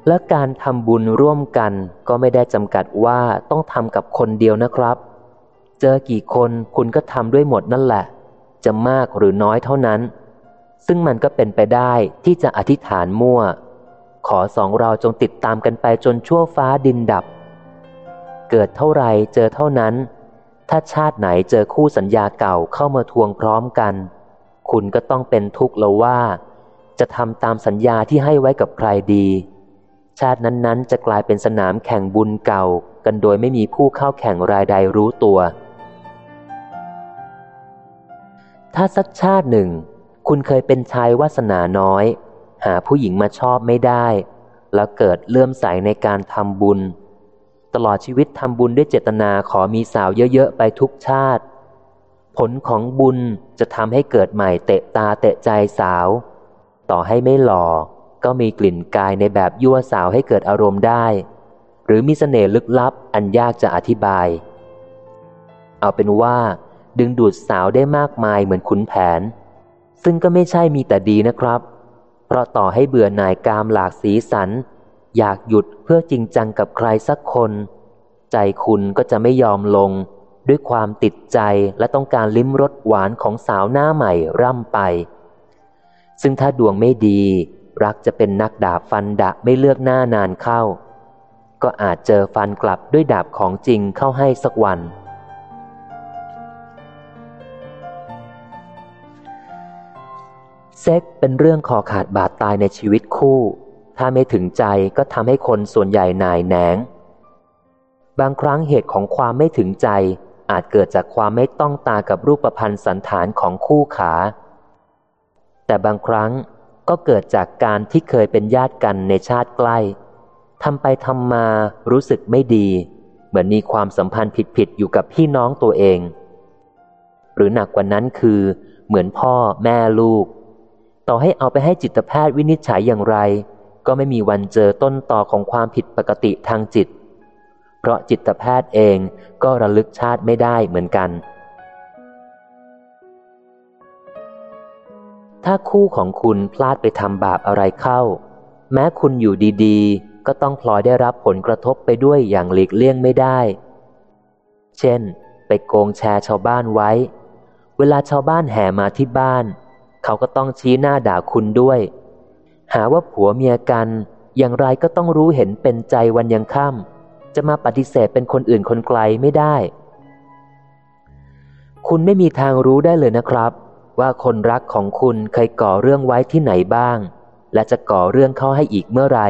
และการทำบุญร่วมกันก็ไม่ได้จำกัดว่าต้องทำกับคนเดียวนะครับ เจอกี่คนคุณก็ทำด้วยหมดนั่นแหละ จะมากหรือน้อยเท่านั้น ซึ่งมันก็เป็นไปได้ที่จะอธิษฐานมั่ว ขอสองเราจงติดตามกันไปจนชั่วฟ้าดินดับ เกิดเท่าไรเจอเท่านั้น ถ้าชาติไหนเจอคู่สัญญาเก่าเข้ามาทวงพร้อมกัน คุณก็ต้องเป็นทุกข์แล้วว่า จะทำตามสัญญาที่ให้ไว้กับใครดี ชาตินั้นๆ จะกลายเป็นสนามแข่งบุญเก่ากันโดยไม่มีผู้เข้าแข่งรายใดรู้ตัว ถ้าสักชาติหนึ่ง คุณเคยเป็นชายวาสนาน้อย หาผู้หญิงมาชอบไม่ได้ แล้วเกิดเลื่อมใสในการทำบุญ ตลอดชีวิตทำบุญด้วยเจตนาขอมีสาวเยอะๆ ไปทุกชาติ ผลของบุญจะทำให้เกิดใหม่เตะตาเตะใจสาว ต่อให้ไม่หล่อ ก็มีกลิ่นกายในแบบยั่วสาวให้เกิดอารมณ์ได้ หรือมีสเสน่ห์ลึกลับอันยากจะอธิบาย เอาเป็นว่า ดึงดูดสาวได้มากมายเหมือนขุนแผน ซึ่งก็ไม่ใช่มีแต่ดีนะครับ เพราะต่อให้เบื่อหน่ายกามหลากสีสัน อยากหยุดเพื่อจริงจังกับใครสักคน ใจคุณก็จะไม่ยอมลง ด้วยความติดใจและต้องการลิ้มรสหวานของสาวหน้าใหม่ร่ำไป ซึ่งถ้าดวงไม่ดี รักจะเป็นนักดาบฟันดะไม่เลือกหน้านานเข้า ก็อาจเจอฟันกลับด้วยดาบของจริงเข้าให้สักวัน เซ็กเป็นเรื่องคอขาดบาดตายในชีวิตคู่ ถ้าไม่ถึงใจก็ทำให้คนส่วนใหญ่นายแหนง บางครั้งเหตุของความไม่ถึงใจ อาจเกิดจากความไม่ต้องตากับรูปพันธ์สันฐานของคู่ขา แต่บางครั้งก็เกิดจากการที่เคยเป็นญาติกันในชาติใกล้ทำไปทำมารู้สึกไม่ดี เหมือนมีความสัมพันธ์ผิดๆอยู่กับพี่น้องตัวเอง หรือหนักกว่านั้นคือ เหมือนพ่อแม่ลูก ต่อให้เอาไปให้จิตแพทย์วินิจฉัยอย่างไร ก็ไม่มีวันเจอต้นต่อของความผิดปกติทางจิต เพราะจิตแพทย์เองก็ระลึกชาติไม่ได้เหมือนกัน ถ้าคู่ของคุณพลาดไปทำบาปอะไรเข้า แม้คุณอยู่ดีก็ต้องพลอยได้รับผลกระทบไปด้วยอย่างหลีกเลี่ยงไม่ได้ เช่น ไปโกงแชร์ชาวบ้านไว้ เวลาชาวบ้านแห่มาที่บ้าน เขาก็ต้องชี้หน้าด่าคุณด้วย หาว่าผัวเมียกัน อย่างไรก็ต้องรู้เห็นเป็นใจวันยังค่ำจะมาปฏิเสธเป็นคนอื่นคนไกลไม่ได้ คุณไม่มีทางรู้ได้เลยนะครับ ว่าคนรักของคุณเคยก่อเรื่องไว้ที่ไหนบ้าง และจะก่อเรื่องเข้าให้อีกเมื่อไร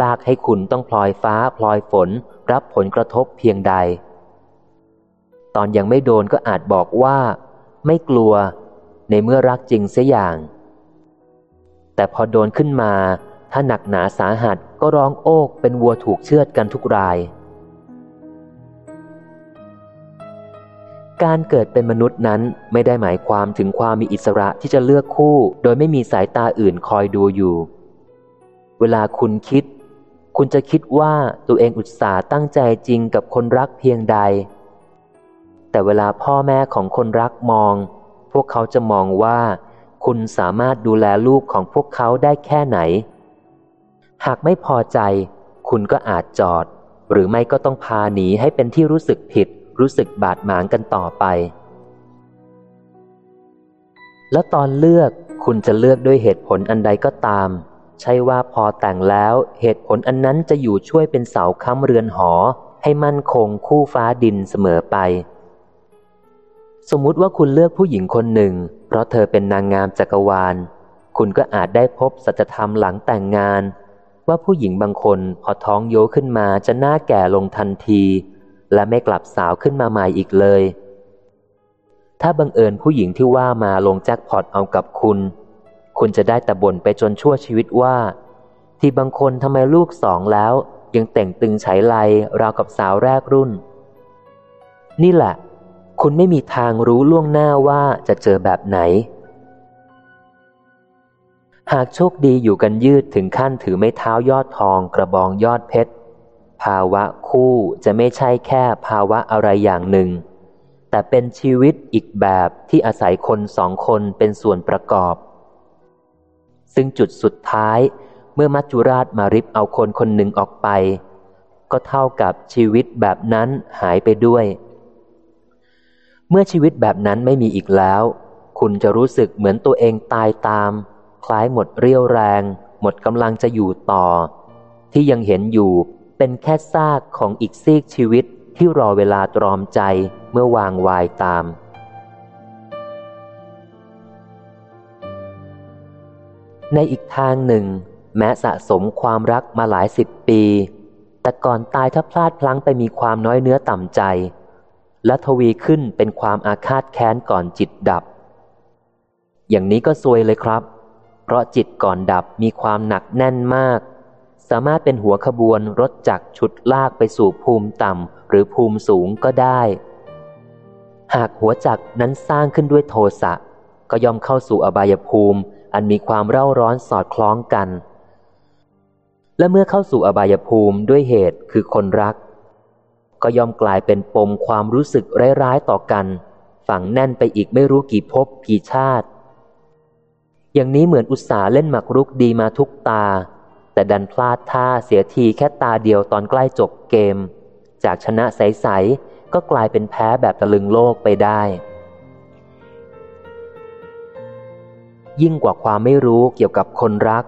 ลากให้คุณต้องพลอยฟ้าพลอยฝน รับผลกระทบเพียงใด ตอนยังไม่โดนก็อาจบอกว่า ไม่กลัว ในเมื่อรักจริงเสียอย่าง แต่พอโดนขึ้นมา ถ้าหนักหนาสาหัสก็ร้องโอกเป็นวัวถูกเชือดกันทุกราย การเกิดเป็นมนุษย์นั้นไม่ได้หมายความถึงความมีอิสระที่จะเลือกคู่ โดยไม่มีสายตาอื่นคอยดูอยู่ เวลาคุณคิด คุณจะคิดว่าตัวเองอุตส่าห์ตั้งใจจริงกับคนรักเพียงใด แต่เวลาพ่อแม่ของคนรักมอง พวกเขาจะมองว่า คุณสามารถดูแลลูกของพวกเขาได้แค่ไหน หากไม่พอใจ คุณก็อาจจอด หรือไม่ก็ต้องพาหนีให้เป็นที่รู้สึกผิด รู้สึกบาดหมางกันต่อไป แล้วตอนเลือกคุณจะเลือกด้วยเหตุผลอันใดก็ตาม ใช่ว่าพอแต่งแล้วเหตุผลอันนั้นจะอยู่ช่วยเป็นเสาค้ำเรือนหอให้มั่นคงคู่ฟ้าดินเสมอไป สมมุติว่าคุณเลือกผู้หญิงคนหนึ่ง เพราะเธอเป็นนางงามจักรวาล คุณก็อาจได้พบสัจธรรมหลังแต่งงาน ว่าผู้หญิงบางคนพอท้องโยขึ้นมาจะหน้าแก่ลงทันที และไม่กลับสาวขึ้นมาใหม่อีกเลย ถ้าบังเอิญผู้หญิงที่ว่ามาลงแจ็คพอตเอากับคุณ คุณจะได้แต่บ่นไปจนชั่วชีวิตว่า ที่บางคนทำไมลูกสองแล้ว ยังแต่งตึงไฉไลราวกับสาวแรกรุ่น นี่แหละ คุณไม่มีทางรู้ล่วงหน้าว่าจะเจอแบบไหน หากโชคดีอยู่กันยืดถึงขั้นถือไม้เท้ายอดทองกระบองยอดเพชร ภาวะคู่จะไม่ใช่แค่ภาวะอะไรอย่างหนึ่ง แต่เป็นชีวิตอีกแบบที่อาศัยคนสองคนเป็นส่วนประกอบ ซึ่งจุดสุดท้ายเมื่อมัจจุราชมาริบเอาคนคนหนึ่งออกไป ก็เท่ากับชีวิตแบบนั้นหายไปด้วย เมื่อชีวิตแบบนั้นไม่มีอีกแล้ว คุณจะรู้สึกเหมือนตัวเองตายตาม คล้ายหมดเรี่ยวแรง หมดกำลังจะอยู่ต่อ ที่ยังเห็นอยู่เป็นแค่ซากของอีกซีกชีวิตที่รอเวลาตรอมใจเมื่อวางวายตาม ในอีกทางหนึ่ง แม้สะสมความรักมาหลายสิบปี แต่ก่อนตายถ้าพลาดพลั้งไปมีความน้อยเนื้อต่ำใจ และทวีขึ้นเป็นความอาฆาตแค้นก่อนจิตดับ อย่างนี้ก็ซวยเลยครับ เพราะจิตก่อนดับมีความหนักแน่นมาก สามารถเป็นหัวขบวนรถจักรฉุดลากไปสู่ภูมิต่ำหรือภูมิสูงก็ได้ หากหัวจักรนั้นสร้างขึ้นด้วยโทสะก็ย่อมเข้าสู่อบายภูมิ อันมีความเร่าร้อนสอดคล้องกัน และเมื่อเข้าสู่อบายภูมิด้วยเหตุคือคนรัก ก็ย่อมกลายเป็นปมความรู้สึกร้ายๆต่อกัน ฝังแน่นไปอีกไม่รู้กี่ภพกี่ชาติ อย่างนี้เหมือนอุตสาหเล่นหมากรุกดีมาทุกตา แต่ดันพลาดท่าเสียทีแค่ตาเดียวตอนใกล้จบเกม จากชนะใสๆก็กลายเป็นแพ้แบบตะลึงโลกไปได้ ยิ่งกว่าความไม่รู้เกี่ยวกับคนรัก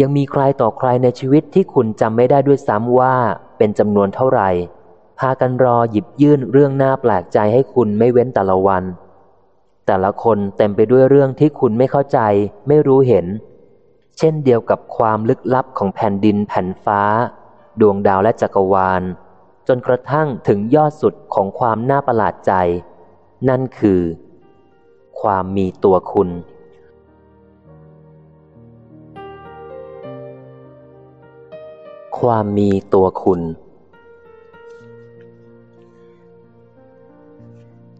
ยังมีใครต่อใครในชีวิตที่คุณจำไม่ได้ด้วยซ้ำว่าเป็นจำนวนเท่าไหร่ากันรอหยิบยื่นเรื่องน่าแปลกใจให้คุณไม่เว้นแต่ละวัน แต่ละคนเต็มไปด้วยเรื่องที่คุณไม่เข้าใจ ไม่รู้เห็น เช่นเดียวกับความลึกลับของแผ่นดินแผ่นฟ้า ดวงดาวและจักรวาล จนกระทั่งถึงยอดสุดของความน่าประหลาดใจ นั่นคือ ความมีตัวคุณความมีตัวคุณ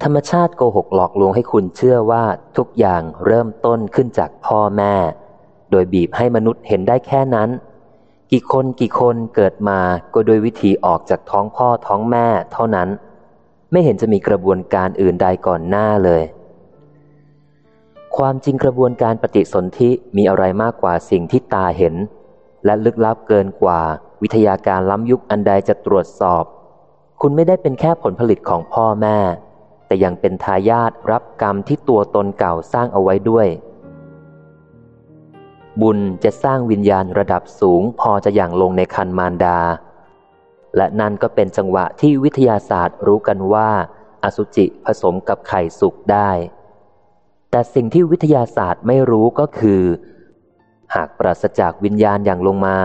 ธรรมชาติโกหกหลอกลวงให้คุณเชื่อว่าทุกอย่างเริ่มต้นขึ้นจากพ่อแม่ โดยบีบให้มนุษย์เห็นได้แค่นั้น กี่คนกี่คนเกิดมาก็โดยวิธีออกจากท้องพ่อท้องแม่เท่านั้น ไม่เห็นจะมีกระบวนการอื่นใดก่อนหน้าเลย ความจริงกระบวนการปฏิสนธิมีอะไรมากกว่าสิ่งที่ตาเห็น และลึกลับเกินกว่า วิทยาการล้ำยุคอันใดจะตรวจสอบ คุณไม่ได้เป็นแค่ผลผลิตของพ่อแม่ แต่ยังเป็นทายาทรับกรรมที่ตัวตนเก่าสร้างเอาไว้ด้วย บุญจะสร้างวิญญาณระดับสูงพอจะอย่างลงในคันมารดา และนั่นก็เป็นจังหวะที่วิทยาศาสตร์รู้กันว่า อสุจิผสมกับไข่สุกได้ แต่สิ่งที่วิทยาศาสตร์ไม่รู้ก็คือ หากปราศจากวิญญาณอย่างลงมา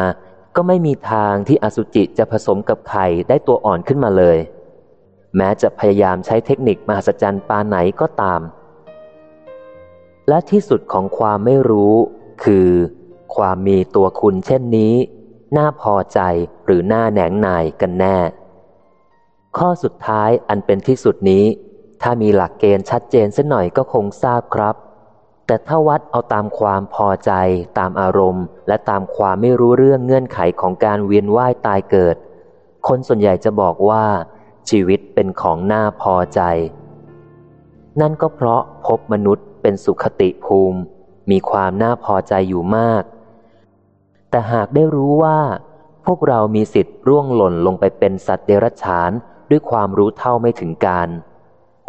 ก็ไม่มีทางที่อสุจิจะผสมกับไข่ได้ตัวอ่อนขึ้นมาเลย แม้จะพยายามใช้เทคนิคมหัศจรรย์ปาไหนก็ตาม และที่สุดของความไม่รู้ คือ ความมีตัวคุณเช่นนี้ น่าพอใจหรือน่าแหนงนายกันแน่ ข้อสุดท้ายอันเป็นที่สุดนี้ ถ้ามีหลักเกณฑ์ชัดเจนสักหน่อยก็คงทราบครับ แต่ถ้าวัดเอาตามความพอใจ ตามอารมณ์ และตามความไม่รู้เรื่องเงื่อนไขของการเวียนว่ายตายเกิด คนส่วนใหญ่จะบอกว่า ชีวิตเป็นของน่าพอใจ นั่นก็เพราะพบมนุษย์เป็นสุขติภูมิ มีความน่าพอใจอยู่มาก แต่หากได้รู้ว่า พวกเรามีสิทธิ์ร่วงหล่นลงไปเป็นสัตว์เดรัจฉานด้วยความรู้เท่าไม่ถึงการ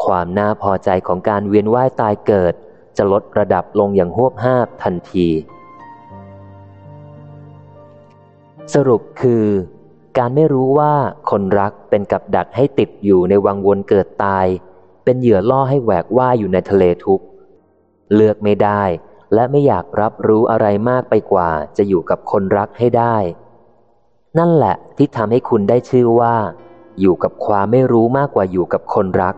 ความน่าพอใจของการเวียนว่ายตายเกิด จะลดระดับลงอย่างหวบห้าบทันที สรุปคือ การไม่รู้ว่าคนรักเป็นกับดักให้ติดอยู่ในวังวนเกิดตาย เป็นเหยื่อล่อให้แหวกว่ายอยู่ในทะเลทุกข์ เลือกไม่ได้ และไม่อยากรับรู้อะไรมากไปกว่าจะอยู่กับคนรักให้ได้ นั่นแหละที่ทำให้คุณได้ชื่อว่า อยู่กับความไม่รู้มากกว่าอยู่กับคนรัก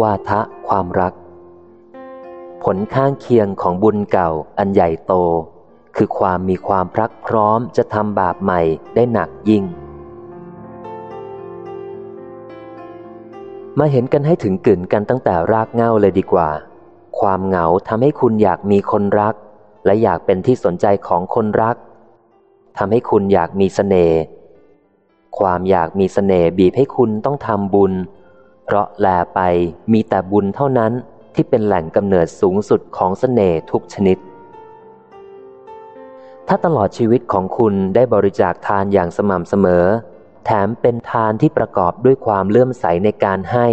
วาทะความรัก ผลข้างเคียงของบุญเก่าอันใหญ่โต คือความมีความพรักพร้อมจะทำบาปใหม่ได้หนักยิ่ง มาเห็นกันให้ถึงกึ่นกันตั้งแต่รากเง้าเลยดีกว่า ความเหงาทำให้คุณอยากมีคนรัก และอยากเป็นที่สนใจของคนรักทำให้คุณอยากมีสเสน่ห์ความอยากมีสเสน่ห์บีบให้คุณต้องทำบุญ เพราะแลไปมีแต่บุญเท่านั้นที่เป็นแหล่งกำเนิดสูงสุดของสเสน่ห์ทุกชนิด ถ้าตลอดชีวิตของคุณได้บริจาคทานอย่างสม่ำเสมอ แถมเป็นทานที่ประกอบด้วยความเลื่อมใสในการให้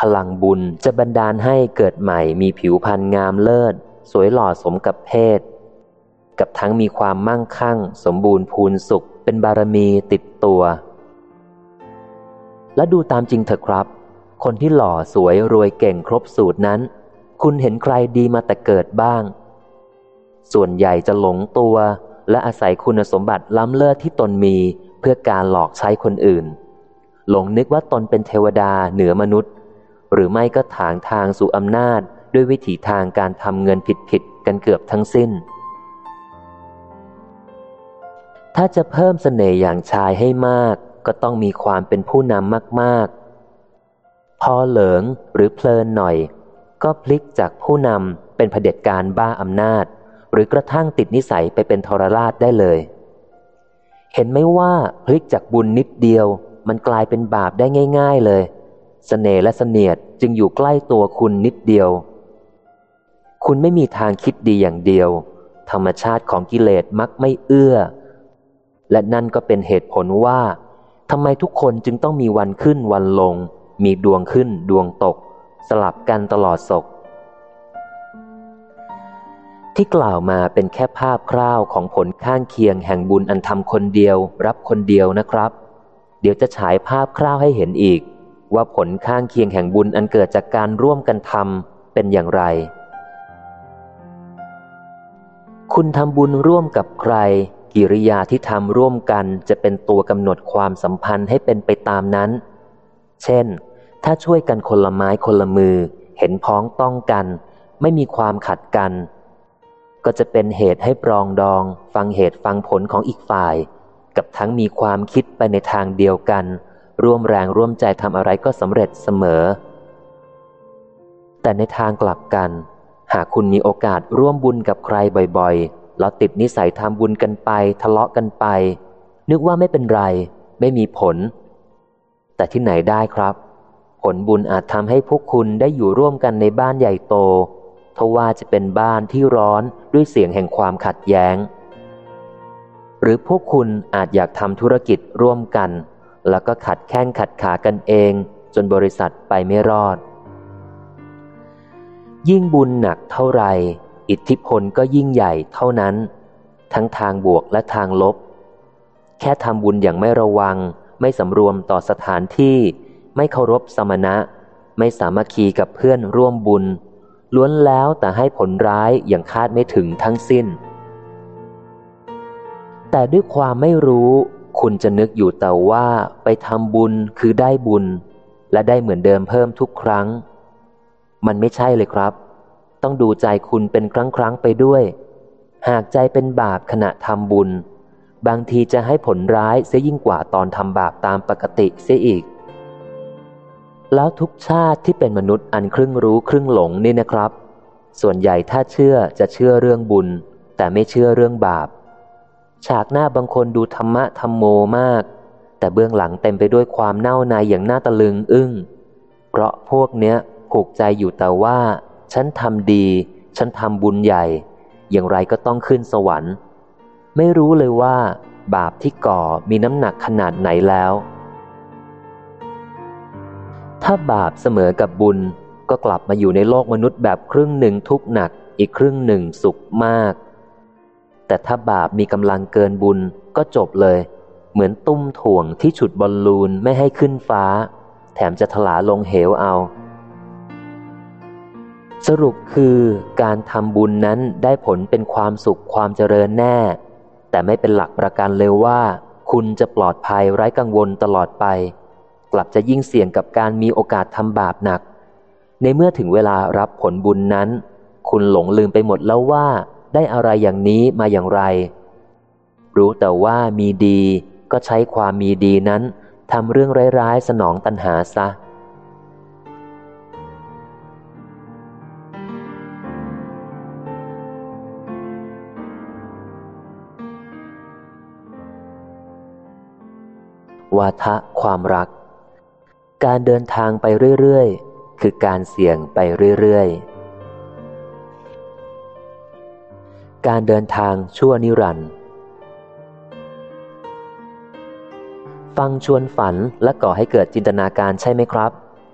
พลังบุญจะบันดาลให้เกิดใหม่มีผิวพรรณงามเลิศ สวยหล่อสมกับเพศ กับทั้งมีความมั่งคั่ง สมบูรณ์พูนสุข เป็นบารมีติดตัว และดูตามจริงเถอะครับ คนที่หล่อสวยรวยเก่งครบสูตรนั้น คุณเห็นใครดีมาแต่เกิดบ้าง ส่วนใหญ่จะหลงตัว และอาศัยคุณสมบัติล้ำเลิศที่ตนมีเพื่อการหลอกใช้คนอื่น หลงนึกว่าตนเป็นเทวดาเหนือมนุษย์ หรือไม่ก็ถางทางสู่อำนาจด้วยวิถีทางการทำเงินผิดๆกันเกือบทั้งสิ้น ถ้าจะเพิ่มสเสน่ห์อย่างชายให้มาก ก็ต้องมีความเป็นผู้นำมากๆ พอเหลิงหรือเพลินหน่อย ก็พลิกจากผู้นำเป็นเผด็จการบ้าอำนาจ หรือกระทั่งติดนิสัยไปเป็นทรราชได้เลย เห็นไหมว่าพลิกจากบุญนิดเดียว มันกลายเป็นบาปได้ง่าย ๆเลยสเสน่ห์และเสนียดจึงอยู่ใกล้ตัวคุณนิดเดียว คุณไม่มีทางคิดดีอย่างเดียว ธรรมชาติของกิเลสมักไม่เอื้อ และนั่นก็เป็นเหตุผลว่าทำไมทุกคนจึงต้องมีวันขึ้นวันลง มีดวงขึ้นดวงตก สลับกันตลอดศก ที่กล่าวมาเป็นแค่ภาพคร่าวของผลข้างเคียงแห่งบุญอันทำคนเดียว รับคนเดียวนะครับ เดี๋ยวจะฉายภาพคร่าวให้เห็นอีก ว่าผลข้างเคียงแห่งบุญอันเกิดจากการร่วมกันทำเป็นอย่างไร คุณทำบุญร่วมกับใคร กิริยาที่ทำร่วมกันจะเป็นตัวกำหนดความสัมพันธ์ให้เป็นไปตามนั้น เช่น ถ้าช่วยกันคนละไม้คนละมือ เห็นพ้องต้องกัน ไม่มีความขัดกัน ก็จะเป็นเหตุให้ปรองดอง ฟังเหตุฟังผลของอีกฝ่าย กับทั้งมีความคิดไปในทางเดียวกัน ร่วมแรงร่วมใจทำอะไรก็สำเร็จเสมอ แต่ในทางกลับกัน หากคุณมีโอกาสร่วมบุญกับใครบ่อยๆ แล้วติดนิสัยทำบุญกันไป ทะเลาะกันไป นึกว่าไม่เป็นไร ไม่มีผล แต่ที่ไหนได้ครับ ผลบุญอาจทำให้พวกคุณได้อยู่ร่วมกันในบ้านใหญ่โตทว่าจะเป็นบ้านที่ร้อน ด้วยเสียงแห่งความขัดแย้ง หรือพวกคุณอาจอยากทำธุรกิจร่วมกัน แล้วก็ขัดแข้งขัดขากันเอง จนบริษัทไปไม่รอด ยิ่งบุญหนักเท่าไร อิทธิพลก็ยิ่งใหญ่เท่านั้น ทั้งทางบวกและทางลบ แค่ทำบุญอย่างไม่ระวัง ไม่สำรวมต่อสถานที่ ไม่เคารพสมณะ ไม่สามัคคีกับเพื่อนร่วมบุญ ล้วนแล้วแต่ให้ผลร้ายอย่างคาดไม่ถึงทั้งสิ้น แต่ด้วยความไม่รู้ คุณจะนึกอยู่แต่ว่าไปทำบุญคือได้บุญ และได้เหมือนเดิมเพิ่มทุกครั้ง มันไม่ใช่เลยครับ ต้องดูใจคุณเป็นครั้งครั้งไปด้วย หากใจเป็นบาปขณะทำบุญ บางทีจะให้ผลร้ายเสียยิ่งกว่าตอนทำบาปตามปกติเสียอีก แล้วทุกชาติที่เป็นมนุษย์อันครึ่งรู้ครึ่งหลงนี่นะครับ ส่วนใหญ่ถ้าเชื่อจะเชื่อเรื่องบุญ แต่ไม่เชื่อเรื่องบาป ฉากหน้าบางคนดูธรรมะธรรมโมมาก แต่เบื้องหลังเต็มไปด้วยความเน่าในอย่างน่าตะลึงอึ้ง เพราะพวกเนี้ยผูกใจอยู่แต่ว่า ฉันทำดี ฉันทำบุญใหญ่ อย่างไรก็ต้องขึ้นสวรรค์ ไม่รู้เลยว่า บาปที่ก่อมีน้ำหนักขนาดไหนแล้ว ถ้าบาปเสมอกับบุญก็กลับมาอยู่ในโลกมนุษย์แบบครึ่งหนึ่งทุกหนักอีกครึ่งหนึ่งสุขมาก แต่ถ้าบาปมีกำลังเกินบุญก็จบเลย เหมือนตุ้มถ่วงที่ฉุดบอลลูนไม่ให้ขึ้นฟ้า แถมจะถลาลงเหวเอา สรุปคือการทำบุญนั้นได้ผลเป็นความสุขความเจริญแน่ แต่ไม่เป็นหลักประกันเลยว่า คุณจะปลอดภัยไร้กังวลตลอดไป กลับจะยิ่งเสี่ยงกับการมีโอกาสทำบาปหนัก ในเมื่อถึงเวลารับผลบุญนั้น คุณหลงลืมไปหมดแล้วว่าได้อะไรอย่างนี้มาอย่างไร รู้แต่ว่ามีดีก็ใช้ความมีดีนั้นทำเรื่องร้ายๆ สนองตัณหาซะ วาทะความรัก การเดินทางไปเรื่อยๆ คือการเสี่ยงไปเรื่อยๆ การเดินทางชั่วนิรันดร์ฟังชวนฝันและก่อให้เกิดจินตนาการใช่ไหมครับ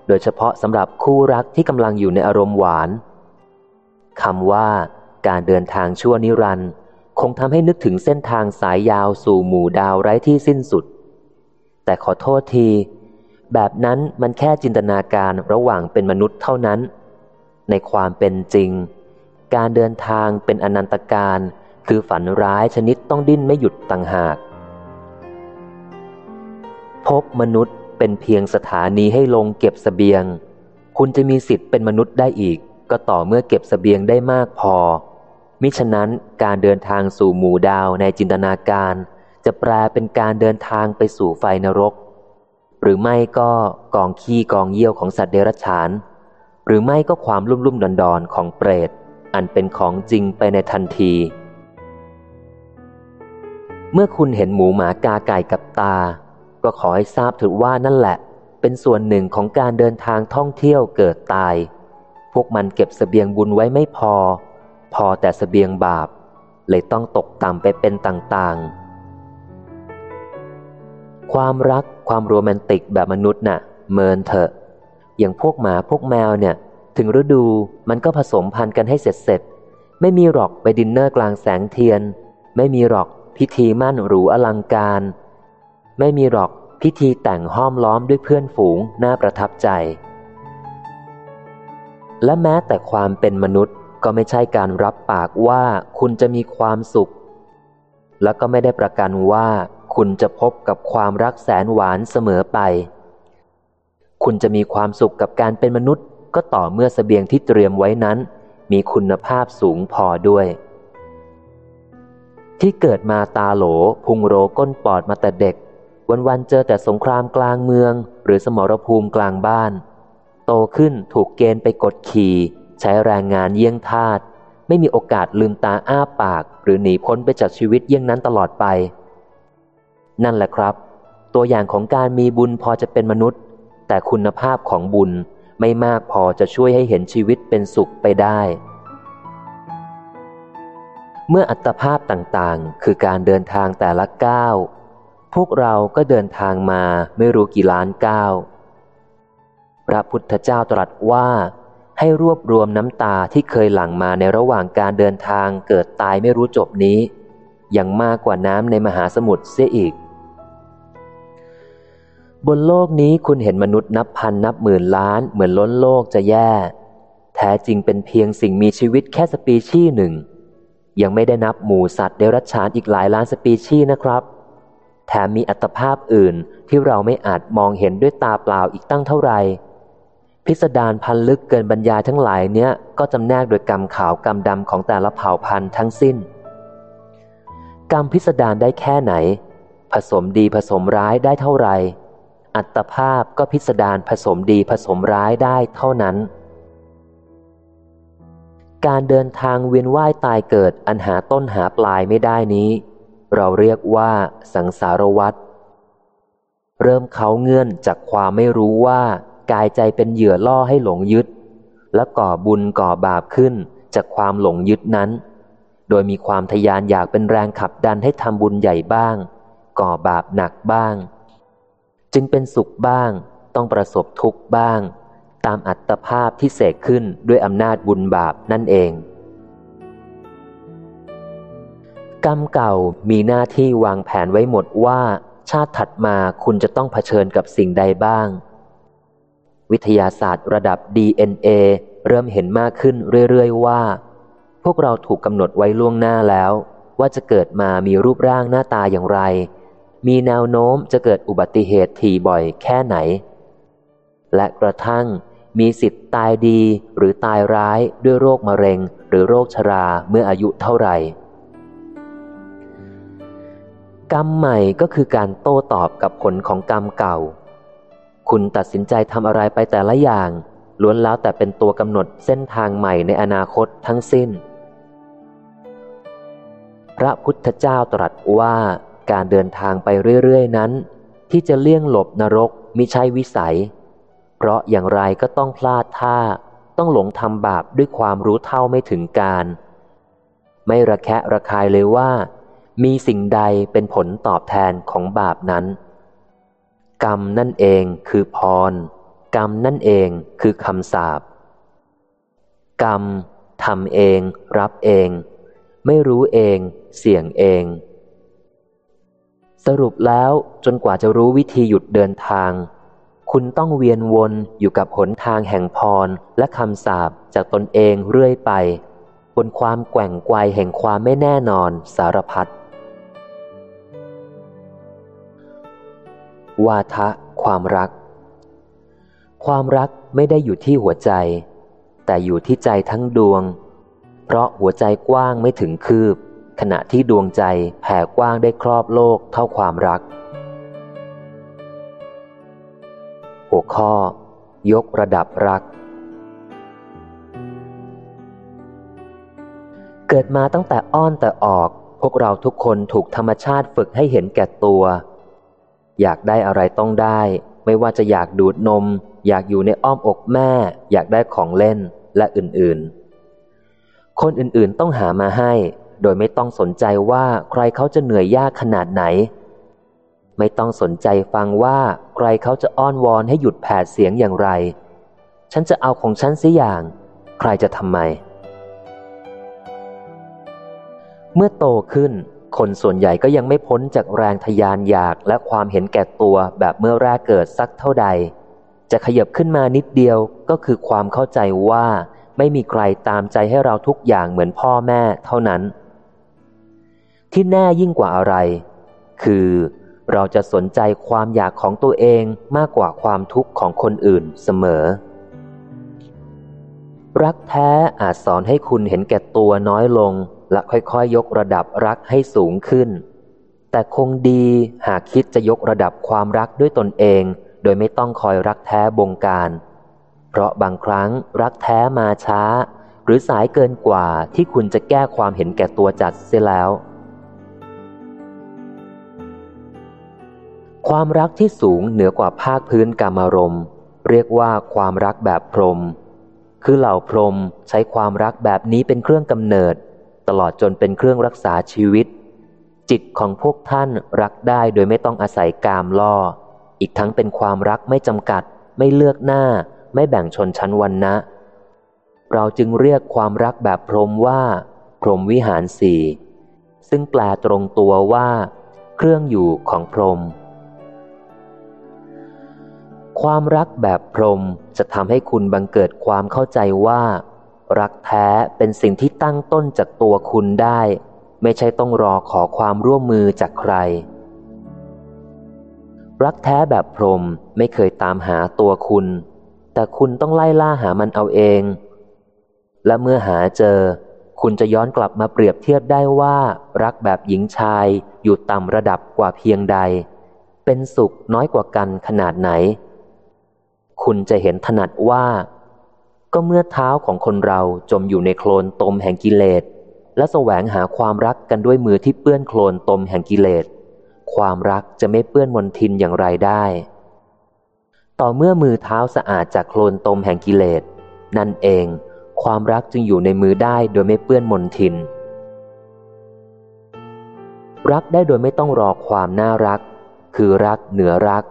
โดยเฉพาะสำหรับคู่รักที่กำลังอยู่ในอารมณ์หวานคำว่า การเดินทางชั่วนิรันดร์คงทำให้นึกถึงเส้นทางสายยาวสู่หมู่ดาวไร้ที่สิ้นสุด แต่ขอโทษที แบบนั้นมันแค่จินตนาการระหว่างเป็นมนุษย์เท่านั้น ในความเป็นจริง การเดินทางเป็นอนันตการ คือฝันร้ายชนิดต้องดิ้นไม่หยุดต่างหาก พบมนุษย์เป็นเพียงสถานีให้ลงเก็บสเสบียง คุณจะมีสิทธิ์เป็นมนุษย์ได้อีก ก็ต่อเมื่อเก็บสเสบียงได้มากพอ มิฉะนั้นการเดินทางสู่หมู่ดาวในจินตนาการ จะแปลเป็นการเดินทางไปสู่ไฟนรก หรือไม่ก็กองขี้กองเยี่ยวของสัตว์เดรัจฉาน หรือไม่ก็ความลุ่มลุ่มดอนดอนของเปรต อันเป็นของจริงไปในทันที เมื่อคุณเห็นหมูหมากาไก่กับตา ก็ขอให้ทราบถือว่านั่นแหละ เป็นส่วนหนึ่งของการเดินทางท่องเที่ยวเกิดตาย พวกมันเก็บสเสบียงบุญไว้ไม่พอ พอแต่สเสบียงบาป เลยต้องตกต่ำไปเป็นต่างๆ ความรัก ความโรแมนติกแบบมนุษย์นะ่ะ เมินเถอะ อย่างพวกหมาพวกแมวเนี่ย ถึงฤดูมันก็ผสมพันธุ์กันให้เสร็จเสร็จ ไม่มีหรอกไปดินเนอร์กลางแสงเทียน ไม่มีหรอกพิธีมั่นหรูอลังการ ไม่มีหรอกพิธีแต่งห้อมล้อมด้วยเพื่อนฝูงน่าประทับใจ และแม้แต่ความเป็นมนุษย์ก็ไม่ใช่การรับปากว่าคุณจะมีความสุข แล้วก็ไม่ได้ประกันว่า คุณจะพบกับความรักแสนหวานเสมอไป คุณจะมีความสุขกับการเป็นมนุษย์ ก็ต่อเมื่อสเสบียงที่เตรียมไว้นั้น มีคุณภาพสูงพอด้วย ที่เกิดมาตาโหล พุงโรก้นปอดมาแต่เด็ก วันๆเจอแต่สงครามกลางเมือง หรือสมรภูมิกลางบ้าน โตขึ้นถูกเกณฑ์ไปกดขี่ ใช้แรงงานเยี่ยงทาสไม่มีโอกาสลืมตาอ้าปาก หรือหนีพ้นไปจากชีวิตเยี่ยงนั้นตลอดไป นั่นแหละครับ ตัวอย่างของการมีบุญพอจะเป็นมนุษย์ แต่คุณภาพของบุญไม่มากพอจะช่วยให้เห็นชีวิตเป็นสุขไปได้ เมื่ออัตภาพต่างๆ คือการเดินทางแต่ละก้าวพวกเราก็เดินทางมาไม่รู้กี่ล้านก้าวพระพุทธเจ้าตรัสว่า ให้รวบรวมน้ำตาที่เคยหลั่งมาในระหว่างการเดินทางเกิดตายไม่รู้จบนี้ ยังมากกว่าน้ำในมหาสมุทรเสียอีก บนโลกนี้คุณเห็นมนุษย์นับพันนับหมื่นล้านเหมือนล้นโลกจะแย่ แท้จริงเป็นเพียงสิ่งมีชีวิตแค่สปีชีส์หนึ่ง ยังไม่ได้นับหมูสัตว์เดรัจฉานอีกหลายล้านสปีชีส์นะครับ แถมมีอัตภาพอื่นที่เราไม่อาจมองเห็นด้วยตาเปล่าอีกตั้งเท่าไหร่พิสดารพันลึกเกินบรรยายทั้งหลายเนี้ยก็จำแนกโดยกรรมขาวกรรมดำของแต่ละเผ่าพันธุ์ทั้งสิ้น กรรมพิสดารได้แค่ไหน ผสมดีผสมร้ายได้เท่าไหร่ อัตภาพก็พิสดารผสมดีผสมร้ายได้เท่านั้น การเดินทางเวียนว่ายตายเกิดอันหาต้นหาปลายไม่ได้นี้ เราเรียกว่าสังสารวัตรเริ่มเขาเงื่อนจากความไม่รู้ว่ากายใจเป็นเหยื่อล่อให้หลงยึด และก่อบุญก่อบาปขึ้นจากความหลงยึดนั้น โดยมีความทยานอยากเป็นแรงขับดันให้ทำบุญใหญ่บ้าง ก่อบาปหนักบ้าง จึงเป็นสุขบ้าง ต้องประสบทุกข์บ้าง ตามอัตภาพที่เสกขึ้นด้วยอำนาจบุญบาปนั่นเอง กรรมเก่ามีหน้าที่วางแผนไว้หมดว่า ชาติถัดมาคุณจะต้องเผชิญกับสิ่งใดบ้าง วิทยาศาสตร์ระดับ DNA เริ่มเห็นมากขึ้นเรื่อยๆว่า พวกเราถูกกำหนดไว้ล่วงหน้าแล้ว ว่าจะเกิดมามีรูปร่างหน้าตาอย่างไร มีแนวโน้มจะเกิดอุบัติเหตุทีบ่อยแค่ไหน และกระทั่งมีสิทธิ์ตายดีหรือตายร้ายด้วยโรคมะเร็งหรือโรคชราเมื่ออายุเท่าไหร่ กรรมใหม่ก็คือการโต้ตอบกับผลของกรรมเก่า คุณตัดสินใจทำอะไรไปแต่ละอย่าง ล้วนแล้วแต่เป็นตัวกำหนดเส้นทางใหม่ในอนาคตทั้งสิ้น พระพุทธเจ้าตรัสว่า การเดินทางไปเรื่อยๆนั้น ที่จะเลี่ยงหลบนรกมิใช่วิสัย เพราะอย่างไรก็ต้องพลาดท่า ต้องหลงทำบาปด้วยความรู้เท่าไม่ถึงการ ไม่ระแคะระคายเลยว่า มีสิ่งใดเป็นผลตอบแทนของบาปนั้น กรรมนั่นเองคือพร กรรมนั่นเองคือคำสาปกรรมทำเอง รับเอง ไม่รู้เอง เสี่ยงเอง สรุปแล้วจนกว่าจะรู้วิธีหยุดเดินทาง คุณต้องเวียนวนอยู่กับหนทางแห่งพรและคำสาปจากตนเองเรื่อยไป บนความแกว่งไกวแห่งความไม่แน่นอนสารพัดวาทะความรัก ความรักไม่ได้อยู่ที่หัวใจ แต่อยู่ที่ใจทั้งดวง เพราะหัวใจกว้างไม่ถึงคืบ ขณะที่ดวงใจแผ่กว้างได้ครอบโลกเท่าความรัก หัวข้อ ยกระดับรัก เกิดมาตั้งแต่อ้อนแต่ออก พวกเราทุกคนถูกธรรมชาติฝึกให้เห็นแก่ตัว อยากได้อะไรต้องได้ ไม่ว่าจะอยากดูดนม อยากอยู่ในอ้อมอกแม่ อยากได้ของเล่นและอื่นๆ คนอื่นๆต้องหามาให้ โดยไม่ต้องสนใจว่าใครเขาจะเหนื่อยยากขนาดไหน ไม่ต้องสนใจฟังว่าใครเขาจะอ้อนวอนให้หยุดแผดเสียงอย่างไร ฉันจะเอาของฉันสิอย่าง ใครจะทำไม เมื่อโตขึ้น คนส่วนใหญ่ก็ยังไม่พ้นจากแรงทยานอยากและความเห็นแก่ตัวแบบเมื่อแรกเกิดสักเท่าใด จะขยับขึ้นมานิดเดียวก็คือความเข้าใจว่าไม่มีใครตามใจให้เราทุกอย่างเหมือนพ่อแม่เท่านั้น ที่แน่ยิ่งกว่าอะไร คือเราจะสนใจความอยากของตัวเองมากกว่าความทุกข์ของคนอื่นเสมอ รักแท้อาจสอนให้คุณเห็นแก่ตัวน้อยลง และค่อยๆยยกระดับรักให้สูงขึ้น แต่คงดีหากคิดจะยกระดับความรักด้วยตนเอง โดยไม่ต้องคอยรักแท้บงการ เพราะบางครั้งรักแท้มาช้า หรือสายเกินกว่าที่คุณจะแก้ความเห็นแก่ตัวจัดเสียแล้ว ความรักที่สูงเหนือกว่าภาคพื้นกามารมณ์เรียกว่าความรักแบบพรม คือเหล่าพรมใช้ความรักแบบนี้เป็นเครื่องกำเนิด ตลอดจนเป็นเครื่องรักษาชีวิต จิตของพวกท่านรักได้โดยไม่ต้องอาศัยกามล่อ อีกทั้งเป็นความรักไม่จำกัด ไม่เลือกหน้า ไม่แบ่งชนชั้นวันนะ เราจึงเรียกความรักแบบพรหมว่า พรหมวิหารสี่ซึ่งแปลตรงตัวว่า เครื่องอยู่ของพรหม ความรักแบบพรมจะทำให้คุณบังเกิดความเข้าใจว่า รักแท้เป็นสิ่งที่ตั้งต้นจากตัวคุณได้ ไม่ใช่ต้องรอขอความร่วมมือจากใคร รักแท้แบบพรมไม่เคยตามหาตัวคุณ แต่คุณต้องไล่ล่าหามันเอาเอง และเมื่อหาเจอ คุณจะย้อนกลับมาเปรียบเทียบได้ว่า รักแบบหญิงชายอยู่ต่ำระดับกว่าเพียงใด เป็นสุขน้อยกว่ากันขนาดไหน คุณจะเห็นถนัดว่า ก็เมื่อเท้าของคนเราจมอยู่ในโคลนตมแห่งกิเลส และแสวงหาความรักกันด้วยมือที่เปื้อนโคลนตมแห่งกิเลส ความรักจะไม่เปื้อนมนทินอย่างไรได้ ต่อเมื่อมือเท้าสะอาดจากโคลนตมแห่งกิเลส นั่นเอง ความรักจึงอยู่ในมือได้โดยไม่เปื้อนมนทิน รักได้โดยไม่ต้องรอความน่ารัก คือรักเหนือรัก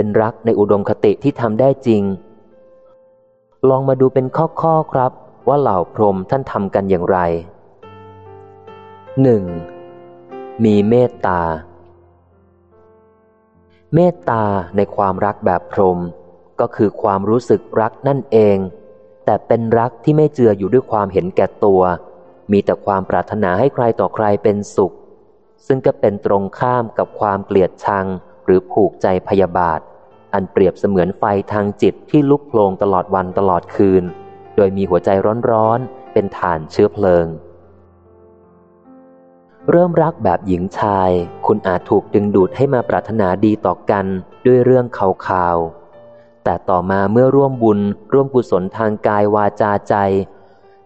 เป็นรักในอุดมคติที่ทำได้จริง ลองมาดูเป็นข้อๆครับ ว่าเหล่าพรหมท่านทำกันอย่างไร 1. มีเมตตา เมตตาในความรักแบบพรหมก็คือความรู้สึกรักนั่นเอง แต่เป็นรักที่ไม่เจืออยู่ด้วยความเห็นแก่ตัว มีแต่ความปรารถนาให้ใครต่อใครเป็นสุข ซึ่งก็เป็นตรงข้ามกับความเกลียดชังหรือผูกใจพยาบาท อันเปรียบเสมือนไฟทางจิตที่ลุกโผลงตลอดวันตลอดคืน โดยมีหัวใจร้อนๆ เป็นฐานเชื้อเพลิง เริ่มรักแบบหญิงชาย คุณอาจถูกดึงดูดให้มาปรารถนาดีต่อกันด้วยเรื่องข่าวๆแต่ต่อมาเมื่อร่วมบุญ ร่วมกุศลทางกายวาจาใจ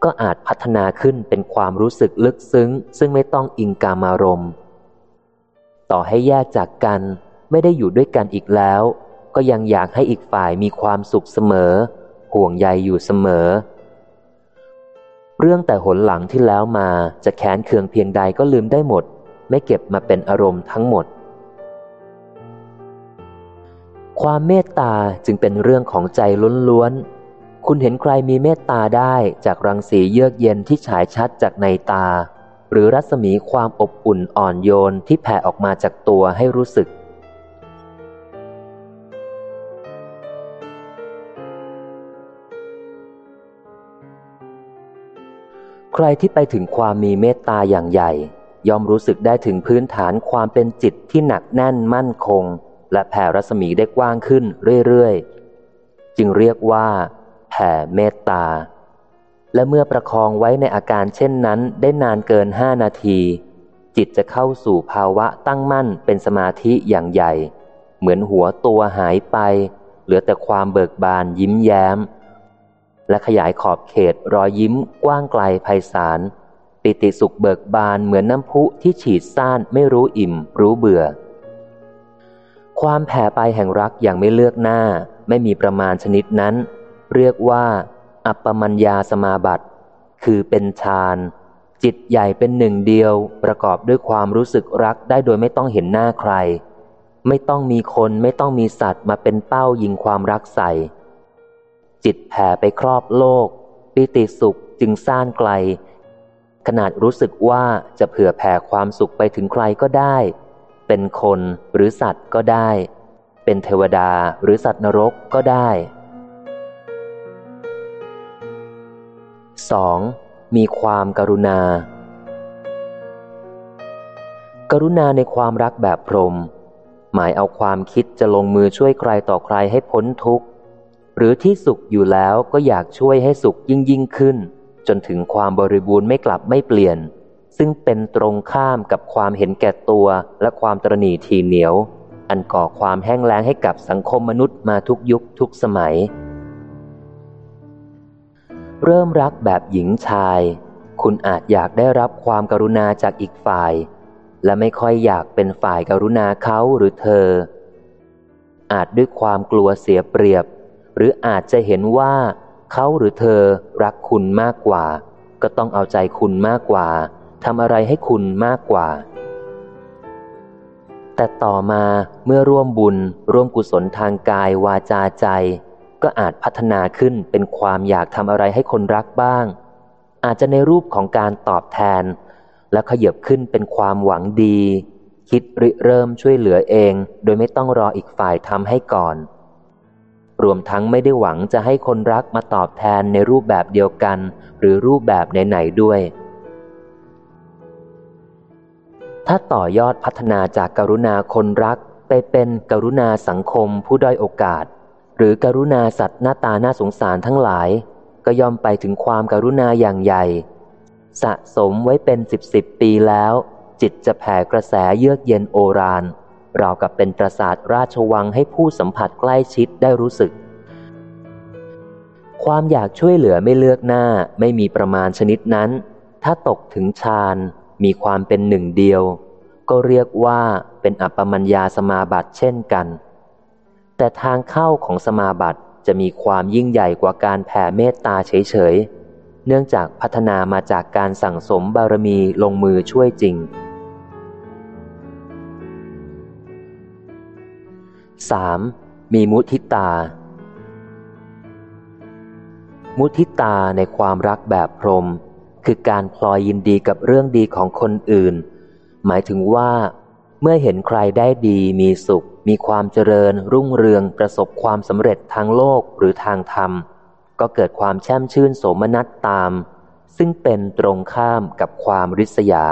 ก็อาจพัฒนาขึ้นเป็นความรู้สึกลึกซึ้ง ซึ่งไม่ต้องอิงกามารมณ์ ต่อให้แยกจากกันไม่ได้อยู่ด้วยกันอีกแล้ว ก็ยังอยากให้อีกฝ่ายมีความสุขเสมอ ห่วงใยอยู่เสมอ เรื่องแต่หนหลังที่แล้วมาจะแค้นเคืองเพียงใดก็ลืมได้หมด ไม่เก็บมาเป็นอารมณ์ทั้งหมดคความเมตตาจึงเป็นเรื่องของใจล้วนๆ คุณเห็นใครมีเมตตาได้จากรังสีเยือกเย็นที่ฉายชัดจากในตา หรือรัศมีความอบอุ่นอ่อนโยนที่แผ่ออกมาจากตัวให้รู้สึก ใครที่ไปถึงความมีเมตตาอย่างใหญ่ย่อมรู้สึกได้ถึงพื้นฐานความเป็นจิตที่หนักแน่นมั่นคง และแผ่รัศมีได้กว้างขึ้นเรื่อยๆ จึงเรียกว่าแผ่เมตตา และเมื่อประคองไว้ในอาการเช่นนั้นได้นานเกินห้านาที จิตจะเข้าสู่ภาวะตั้งมั่นเป็นสมาธิอย่างใหญ่ เหมือนหัวตัวหายไป เหลือแต่ความเบิกบานยิ้มแย้ม และขยายขอบเขตรอยยิ้มกว้างไกลไพศาล ปิติสุขเบิกบานเหมือนน้ำพุที่ฉีดซ่านไม่รู้อิ่ม รู้เบื่อ ความแผ่ไปแห่งรักอย่างไม่เลือกหน้า ไม่มีประมาณชนิดนั้น เรียกว่า อัปปมัญญาสมาบัติ คือเป็นฌานจิตใหญ่เป็นหนึ่งเดียว ประกอบด้วยความรู้สึกรักได้โดยไม่ต้องเห็นหน้าใคร ไม่ต้องมีคนไม่ต้องมีสัตว์มาเป็นเป้ายิงความรักใส่ จิตแผ่ไปครอบโลก ปิติสุขจึงซ่านไกล ขนาดรู้สึกว่าจะเผื่อแผ่ความสุขไปถึงใครก็ได้ เป็นคนหรือสัตว์ก็ได้ เป็นเทวดาหรือสัตว์นรกก็ได้ 2. มีความกรุณากรุณาในความรักแบบพรหมหมายเอาความคิดจะลงมือช่วยใครต่อใครให้พ้นทุกข์ หรือที่สุขอยู่แล้วก็อยากช่วยให้สุขยิ่งยิ่งขึ้น จนถึงความบริบูรณ์ไม่กลับไม่เปลี่ยน ซึ่งเป็นตรงข้ามกับความเห็นแก่ตัวและความตรณีทีเหนียว อันก่อความแห้งแล้งให้กับสังคมมนุษย์มาทุกยุคทุกสมัย เริ่มรักแบบหญิงชาย คุณอาจอยากได้รับความกรุณาจากอีกฝ่าย และไม่ค่อยอยากเป็นฝ่ายกรุณาเขาหรือเธอ อาจด้วยความกลัวเสียเปรียบ หรืออาจจะเห็นว่า เขาหรือเธอรักคุณมากกว่า ก็ต้องเอาใจคุณมากกว่าทำอะไรให้คุณมากกว่า แต่ต่อมาเมื่อร่วมบุญร่วมกุศลทางกายวาจาใจ ก็อาจพัฒนาขึ้นเป็นความอยากทำอะไรให้คนรักบ้าง อาจจะในรูปของการตอบแทน และขยับขึ้นเป็นความหวังดี คิดริเริ่มช่วยเหลือเอง โดยไม่ต้องรออีกฝ่ายทำให้ก่อน รวมทั้งไม่ได้หวังจะให้คนรักมาตอบแทนในรูปแบบเดียวกัน หรือรูปแบบไหนๆด้วย ถ้าต่อยอดพัฒนาจากกรุณาคนรักไปเป็นกรุณาสังคมผู้ด้อยโอกาส หรือกรุณาสัตว์หน้าตาน่าสงสารทั้งหลาย ก็ยอมไปถึงความการุณาอย่างใหญ่ สะสมไว้เป็นสิบสิบปีแล้ว จิตจะแผ่กระแสเยือกเย็นโอราน ราวกับเป็นปราสาทราชวังให้ผู้สัมผัสใกล้ชิดได้รู้สึก ความอยากช่วยเหลือไม่เลือกหน้าไม่มีประมาณชนิดนั้น ถ้าตกถึงฌานมีความเป็นหนึ่งเดียว ก็เรียกว่าเป็นอัปปมัญญาสมาบัติเช่นกัน แต่ทางเข้าของสมาบัติจะมีความยิ่งใหญ่กว่าการแผ่เมตตาเฉยๆ เนื่องจากพัฒนามาจากการสั่งสมบารมีลงมือช่วยจริง 3. มีมุทิตา มุทิตาในความรักแบบพรม คือการพลอยยินดีกับเรื่องดีของคนอื่น หมายถึงว่า เมื่อเห็นใครได้ดีมีสุข มีความเจริญ รุ่งเรืองประสบความสำเร็จทางโลกหรือทางธรรม ก็เกิดความแช่มชื่นโสมนัสตาม ซึ่งเป็นตรงข้ามกับความริษยา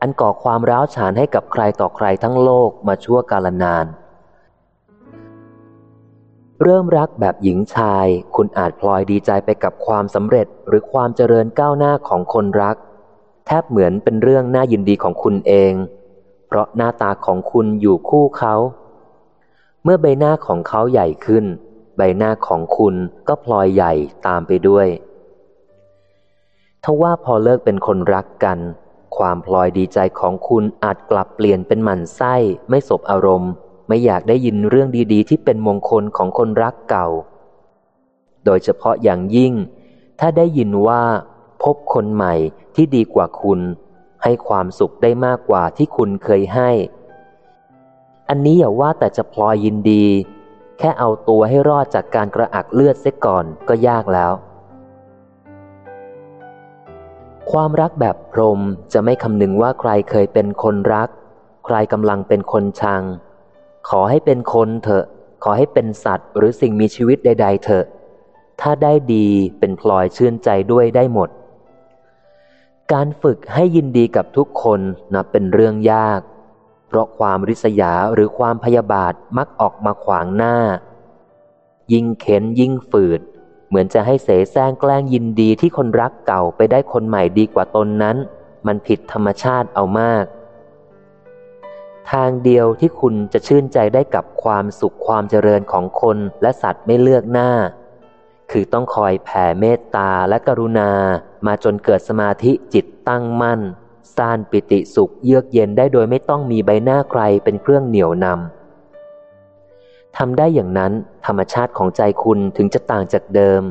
อันก่อความร้าวฉานให้กับใครต่อใครทั้งโลกมาชั่วกาลนาน เริ่มรักแบบหญิงชาย คุณอาจพลอยดีใจไปกับความสำเร็จหรือความเจริญก้าวหน้าของคนรัก แทบเหมือนเป็นเรื่องน่ายินดีของคุณเอง เพราะหน้าตาของคุณอยู่คู่เขา เมื่อใบหน้าของเขาใหญ่ขึ้น ใบหน้าของคุณก็พลอยใหญ่ตามไปด้วยทว่าพอเลิกเป็นคนรักกัน ความพลอยดีใจของคุณอาจกลับเปลี่ยนเป็นหมันไส้ไม่สบอารมณ์ ไม่อยากได้ยินเรื่องดีๆ ที่เป็นมงคลของคนรักเก่า โดยเฉพาะอย่างยิ่ง ถ้าได้ยินว่า พบคนใหม่ที่ดีกว่าคุณ ให้ความสุขได้มากกว่าที่คุณเคยให้ อันนี้อย่าว่าแต่จะพลอยยินดี แค่เอาตัวให้รอดจากการกระอักเลือดเสียก่อนก็ยากแล้ว ความรักแบบพรมจะไม่คำนึงว่าใครเคยเป็นคนรัก ใครกำลังเป็นคนชัง ขอให้เป็นคนเถอะ ขอให้เป็นสัตว์ หรือสิ่งมีชีวิตใด ๆ เถอะ ถ้าได้ดีเป็นพลอยชื่นใจด้วยได้หมด การฝึกให้ยินดีกับทุกคนนับเป็นเรื่องยาก เพราะความริษยาหรือความพยาบาทมักออกมาขวางหน้า ยิ่งเข็นยิ่งฝืด เหมือนจะให้เสแสร้งแกล้งยินดีที่คนรักเก่าไปได้คนใหม่ดีกว่าตนนั้น มันผิดธรรมชาติเอามาก ทางเดียวที่คุณจะชื่นใจได้กับความสุขความเจริญของคนและสัตว์ไม่เลือกหน้า คือต้องคอยแผ่เมตตาและกรุณา มาจนเกิดสมาธิจิตตั้งมั่นซ่านปิติสุขเยือกเย็นได้โดยไม่ต้องมีใบหน้าใครเป็นเครื่องเหนี่ยวนำทำได้อย่างนั้นธรรมชาติของใจคุณถึงจะต่างจากเดิม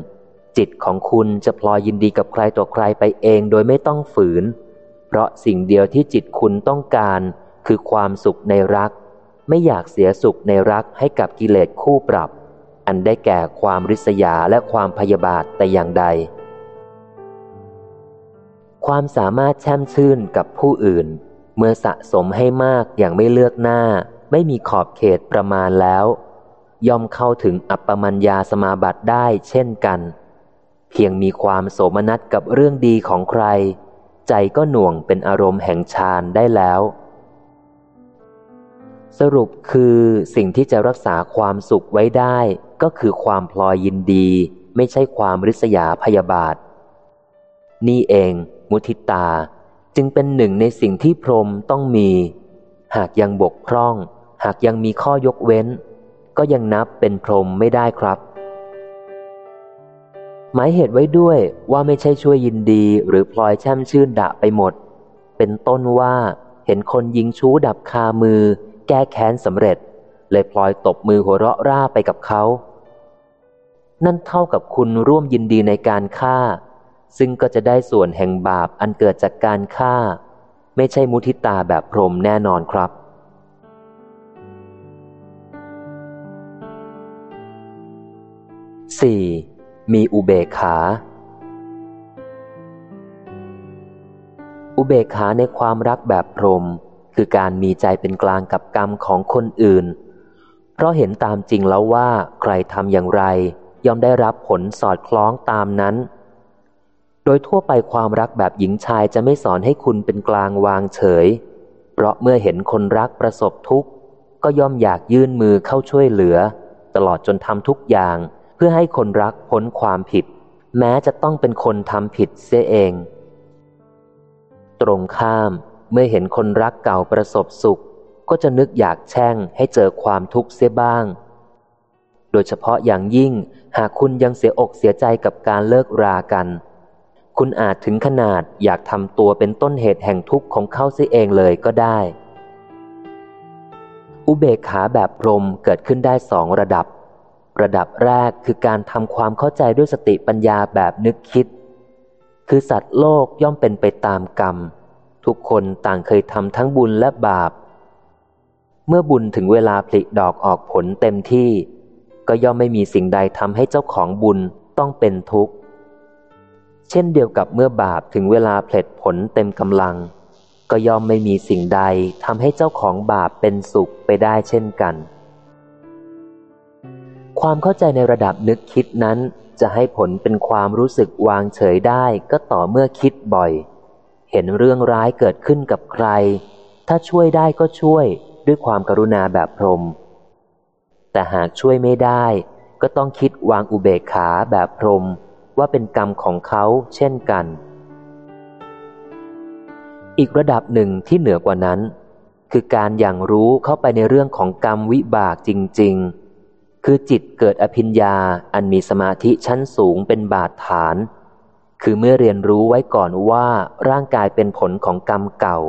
จิตของคุณจะพลอยยินดีกับใครต่อใครไปเองโดยไม่ต้องฝืน เพราะสิ่งเดียวที่จิตคุณต้องการ คือความสุขในรัก ไม่อยากเสียสุขในรักให้กับกิเลสคู่ปรับ อันได้แก่ความริษยาและความพยาบาทแต่อย่างใด ความสามารถแช่มชื่นกับผู้อื่น เมื่อสะสมให้มากอย่างไม่เลือกหน้า ไม่มีขอบเขตประมาณแล้ว ย่อมเข้าถึงอัปปมัญญาสมาบัติได้เช่นกันเพียงมีความโสมนัสกับเรื่องดีของใคร ใจก็หน่วงเป็นอารมณ์แห่งฌานได้แล้ว สรุปคือสิ่งที่จะรักษาความสุขไว้ได้ ก็คือความพลอยยินดี ไม่ใช่ความริษยาพยาบาท นี่เอง มุทิตาจึงเป็นหนึ่งในสิ่งที่พรหมต้องมี หากยังบกพร่อง หากยังมีข้อยกเว้น ก็ยังนับเป็นพรหมไม่ได้ครับ หมายเหตุไว้ด้วยว่าไม่ใช่ช่วยยินดีหรือพลอยแช่มชื่นดะไปหมด เป็นต้นว่าเห็นคนยิงชู้ดับคามือ แก้แค้นสำเร็จ เลยพลอยตบมือหัวเราะร่าไปกับเขา นั่นเท่ากับคุณร่วมยินดีในการฆ่า ซึ่งก็จะได้ส่วนแห่งบาปอันเกิดจากการฆ่า ไม่ใช่มุทิตาแบบพรหมแน่นอนครับ 4. มีอุเบกขา อุเบกขาในความรักแบบพรหม คือการมีใจเป็นกลางกับกรรมของคนอื่น เพราะเห็นตามจริงแล้วว่าใครทำอย่างไร ย่อมได้รับผลสอดคล้องตามนั้น โดยทั่วไปความรักแบบหญิงชายจะไม่สอนให้คุณเป็นกลางวางเฉย เพราะเมื่อเห็นคนรักประสบทุกข์ ก็ย่อมอยากยื่นมือเข้าช่วยเหลือ ตลอดจนทำทุกอย่างเพื่อให้คนรักพ้นความผิด แม้จะต้องเป็นคนทำผิดเสียเอง ตรงข้าม มื่อเห็นคนรักเก่าประสบสุข ก็จะนึกอยากแช่งให้เจอความทุกข์เสียบ้าง โดยเฉพาะอย่างยิ่งหากคุณยังเสียอกเสียใจกับการเลิกรากัน คุณอาจถึงขนาดอยากทำตัวเป็นต้นเหตุแห่งทุกข์ของเขาเสียเองเลยก็ได้ อุเบกขาแบบพรมเกิดขึ้นได้สองระดับ ระดับแรกคือการทำความเข้าใจด้วยสติปัญญาแบบนึกคิด คือสัตว์โลกย่อมเป็นไปตามกรรม ทุกคนต่างเคยทำทั้งบุญและบาป เมื่อบุญถึงเวลาผลิดอกออกผลเต็มที่ ก็ย่อมไม่มีสิ่งใดทำให้เจ้าของบุญต้องเป็นทุกข์ เช่นเดียวกับเมื่อบาปถึงเวลาผลดผลเต็มกำลัง ก็ย่อมไม่มีสิ่งใดทำให้เจ้าของบาปเป็นสุขไปได้เช่นกัน ความเข้าใจในระดับนึกคิดนั้นจะให้ผลเป็นความรู้สึกวางเฉยได้ก็ต่อเมื่อคิดบ่อย เห็นเรื่องร้ายเกิดขึ้นกับใคร ถ้าช่วยได้ก็ช่วยด้วยความกรุณาแบบพรม แต่หากช่วยไม่ได้ ก็ต้องคิดวางอุเบกขาแบบพรมว่าเป็นกรรมของเขาเช่นกัน อีกระดับหนึ่งที่เหนือกว่านั้น คือการอย่างรู้เข้าไปในเรื่องของกรรมวิบากจริง ๆ คือจิตเกิดอภิญญาอันมีสมาธิชั้นสูงเป็นบาดฐาน คือเมื่อเรียนรู้ไว้ก่อนว่าร่างกายเป็นผลของกรรมเก่า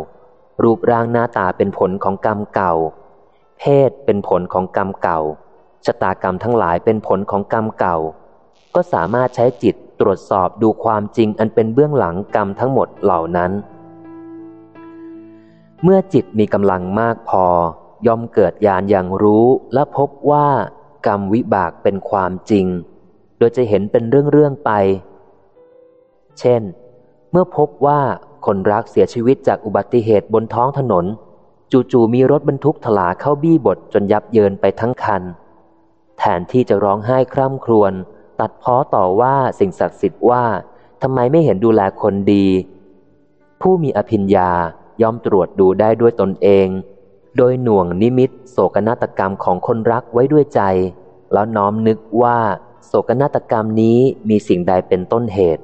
รูปร่างหน้าตาเป็นผลของกรรมเก่า เพศเป็นผลของกรรมเก่าชะตากรรมทั้งหลายเป็นผลของกรรมเก่า ก็สามารถใช้จิตตรวจสอบดูความจริงอันเป็นเบื้องหลังกรรมทั้งหมดเหล่านั้น เมื่อจิตมีกำลังมากพอย่อมเกิดญาณอย่างรู้และพบว่ากรรมวิบากเป็นความจริง โดยจะเห็นเป็นเรื่องๆไป เช่น เมื่อพบว่าคนรักเสียชีวิตจากอุบัติเหตุบนท้องถนน จู่ๆมีรถบรรทุกถลาเข้าบี้บทจนยับเยินไปทั้งคัน แทนที่จะร้องไห้คร่ำครวญตัดพ้อต่อว่าสิ่งศักดิ์สิทธิ์ว่าทำไมไม่เห็นดูแลคนดี ผู้มีอภิญญาย่อมตรวจดูได้ด้วยตนเอง โดยหน่วงนิมิตโศกนาฏกรรมของคนรักไว้ด้วยใจ แล้วน้อมนึกว่าโศกนาฏกรรมนี้มีสิ่งใดเป็นต้นเหตุ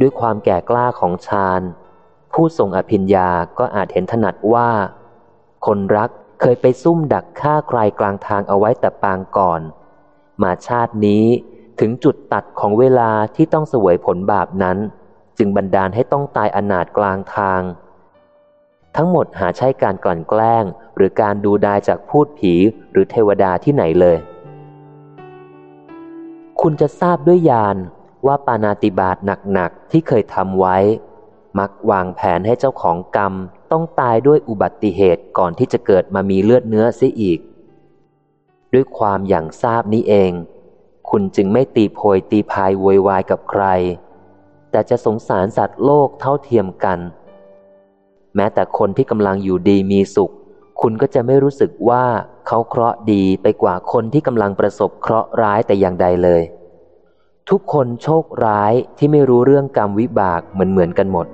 ด้วยความแก่กล้าของฌานผู้ทรงอภิญญาก็อาจเห็นถนัดว่า คนรักเคยไปซุ่มดักฆ่าใครกลางทางเอาไว้แต่ปางก่อน มาชาตินี้ถึงจุดตัดของเวลาที่ต้องเสวยผลบาปนั้น จึงบันดาลให้ต้องตายอนาถกลางทาง ทั้งหมดหาใช่การกลั่นแกล้ง หรือการดูดายจากพูดผีหรือเทวดาที่ไหนเลย คุณจะทราบด้วยญาณ ว่าปานาติบาตหนักๆที่เคยทำไว้ มักวางแผนให้เจ้าของกรรมต้องตายด้วยอุบัติเหตุก่อนที่จะเกิดมามีเลือดเนื้อเสียอีก ด้วยความอย่างทราบนี้เอง คุณจึงไม่ตีโพยตีพายโวยวายกับใคร แต่จะสงสารสัตว์โลกเท่าเทียมกัน แม้แต่คนที่กำลังอยู่ดีมีสุข คุณก็จะไม่รู้สึกว่าเขาเคราะห์ดีไปกว่าคนที่กำลังประสบเคราะห์ร้ายแต่อย่างใดเลย ทุกคนโชคร้ายที่ไม่รู้เรื่องกรรมวิบากเหมือนเหมือนกันหมด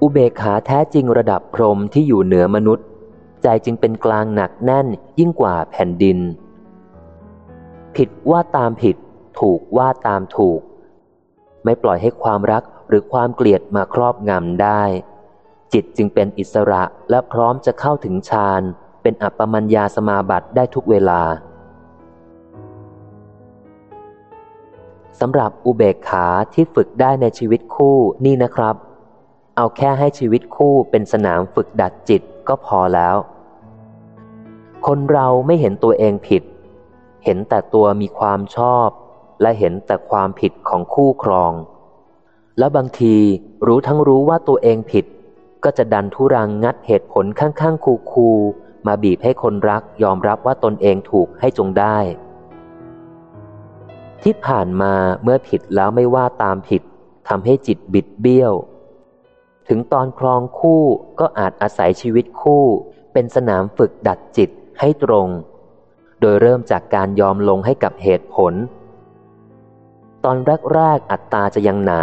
อุเบกขาแท้จริงระดับพรมที่อยู่เหนือมนุษย์ ใจจึงเป็นกลางหนักแน่นยิ่งกว่าแผ่นดิน ผิดว่าตามผิด ถูกว่าตามถูก ไม่ปล่อยให้ความรักหรือความเกลียดมาครอบงำได้ จิตจึงเป็นอิสระและพร้อมจะเข้าถึงฌานเป็นอัปปมัญญาสมาบัติได้ทุกเวลา สำหรับอุเบกขาที่ฝึกได้ในชีวิตคู่นี่นะครับ เอาแค่ให้ชีวิตคู่เป็นสนามฝึกดัดจิตก็พอแล้ว คนเราไม่เห็นตัวเองผิด เห็นแต่ตัวมีความชอบ และเห็นแต่ความผิดของคู่ครอง แล้วบางทีรู้ทั้งรู้ว่าตัวเองผิด ก็จะดันทุรังงัดเหตุผลข้างๆ คูคูมาบีบให้คนรักยอมรับว่าตนเองถูกให้จงได้ ที่ผ่านมาเมื่อผิดแล้วไม่ว่าตามผิดทำให้จิตบิดเบี้ยว ถึงตอนครองคู่ก็อาจอาศัยชีวิตคู่ เป็นสนามฝึกดัดจิตให้ตรง โดยเริ่มจากการยอมลงให้กับเหตุผล ตอนแรกๆอัตตาจะยังหนา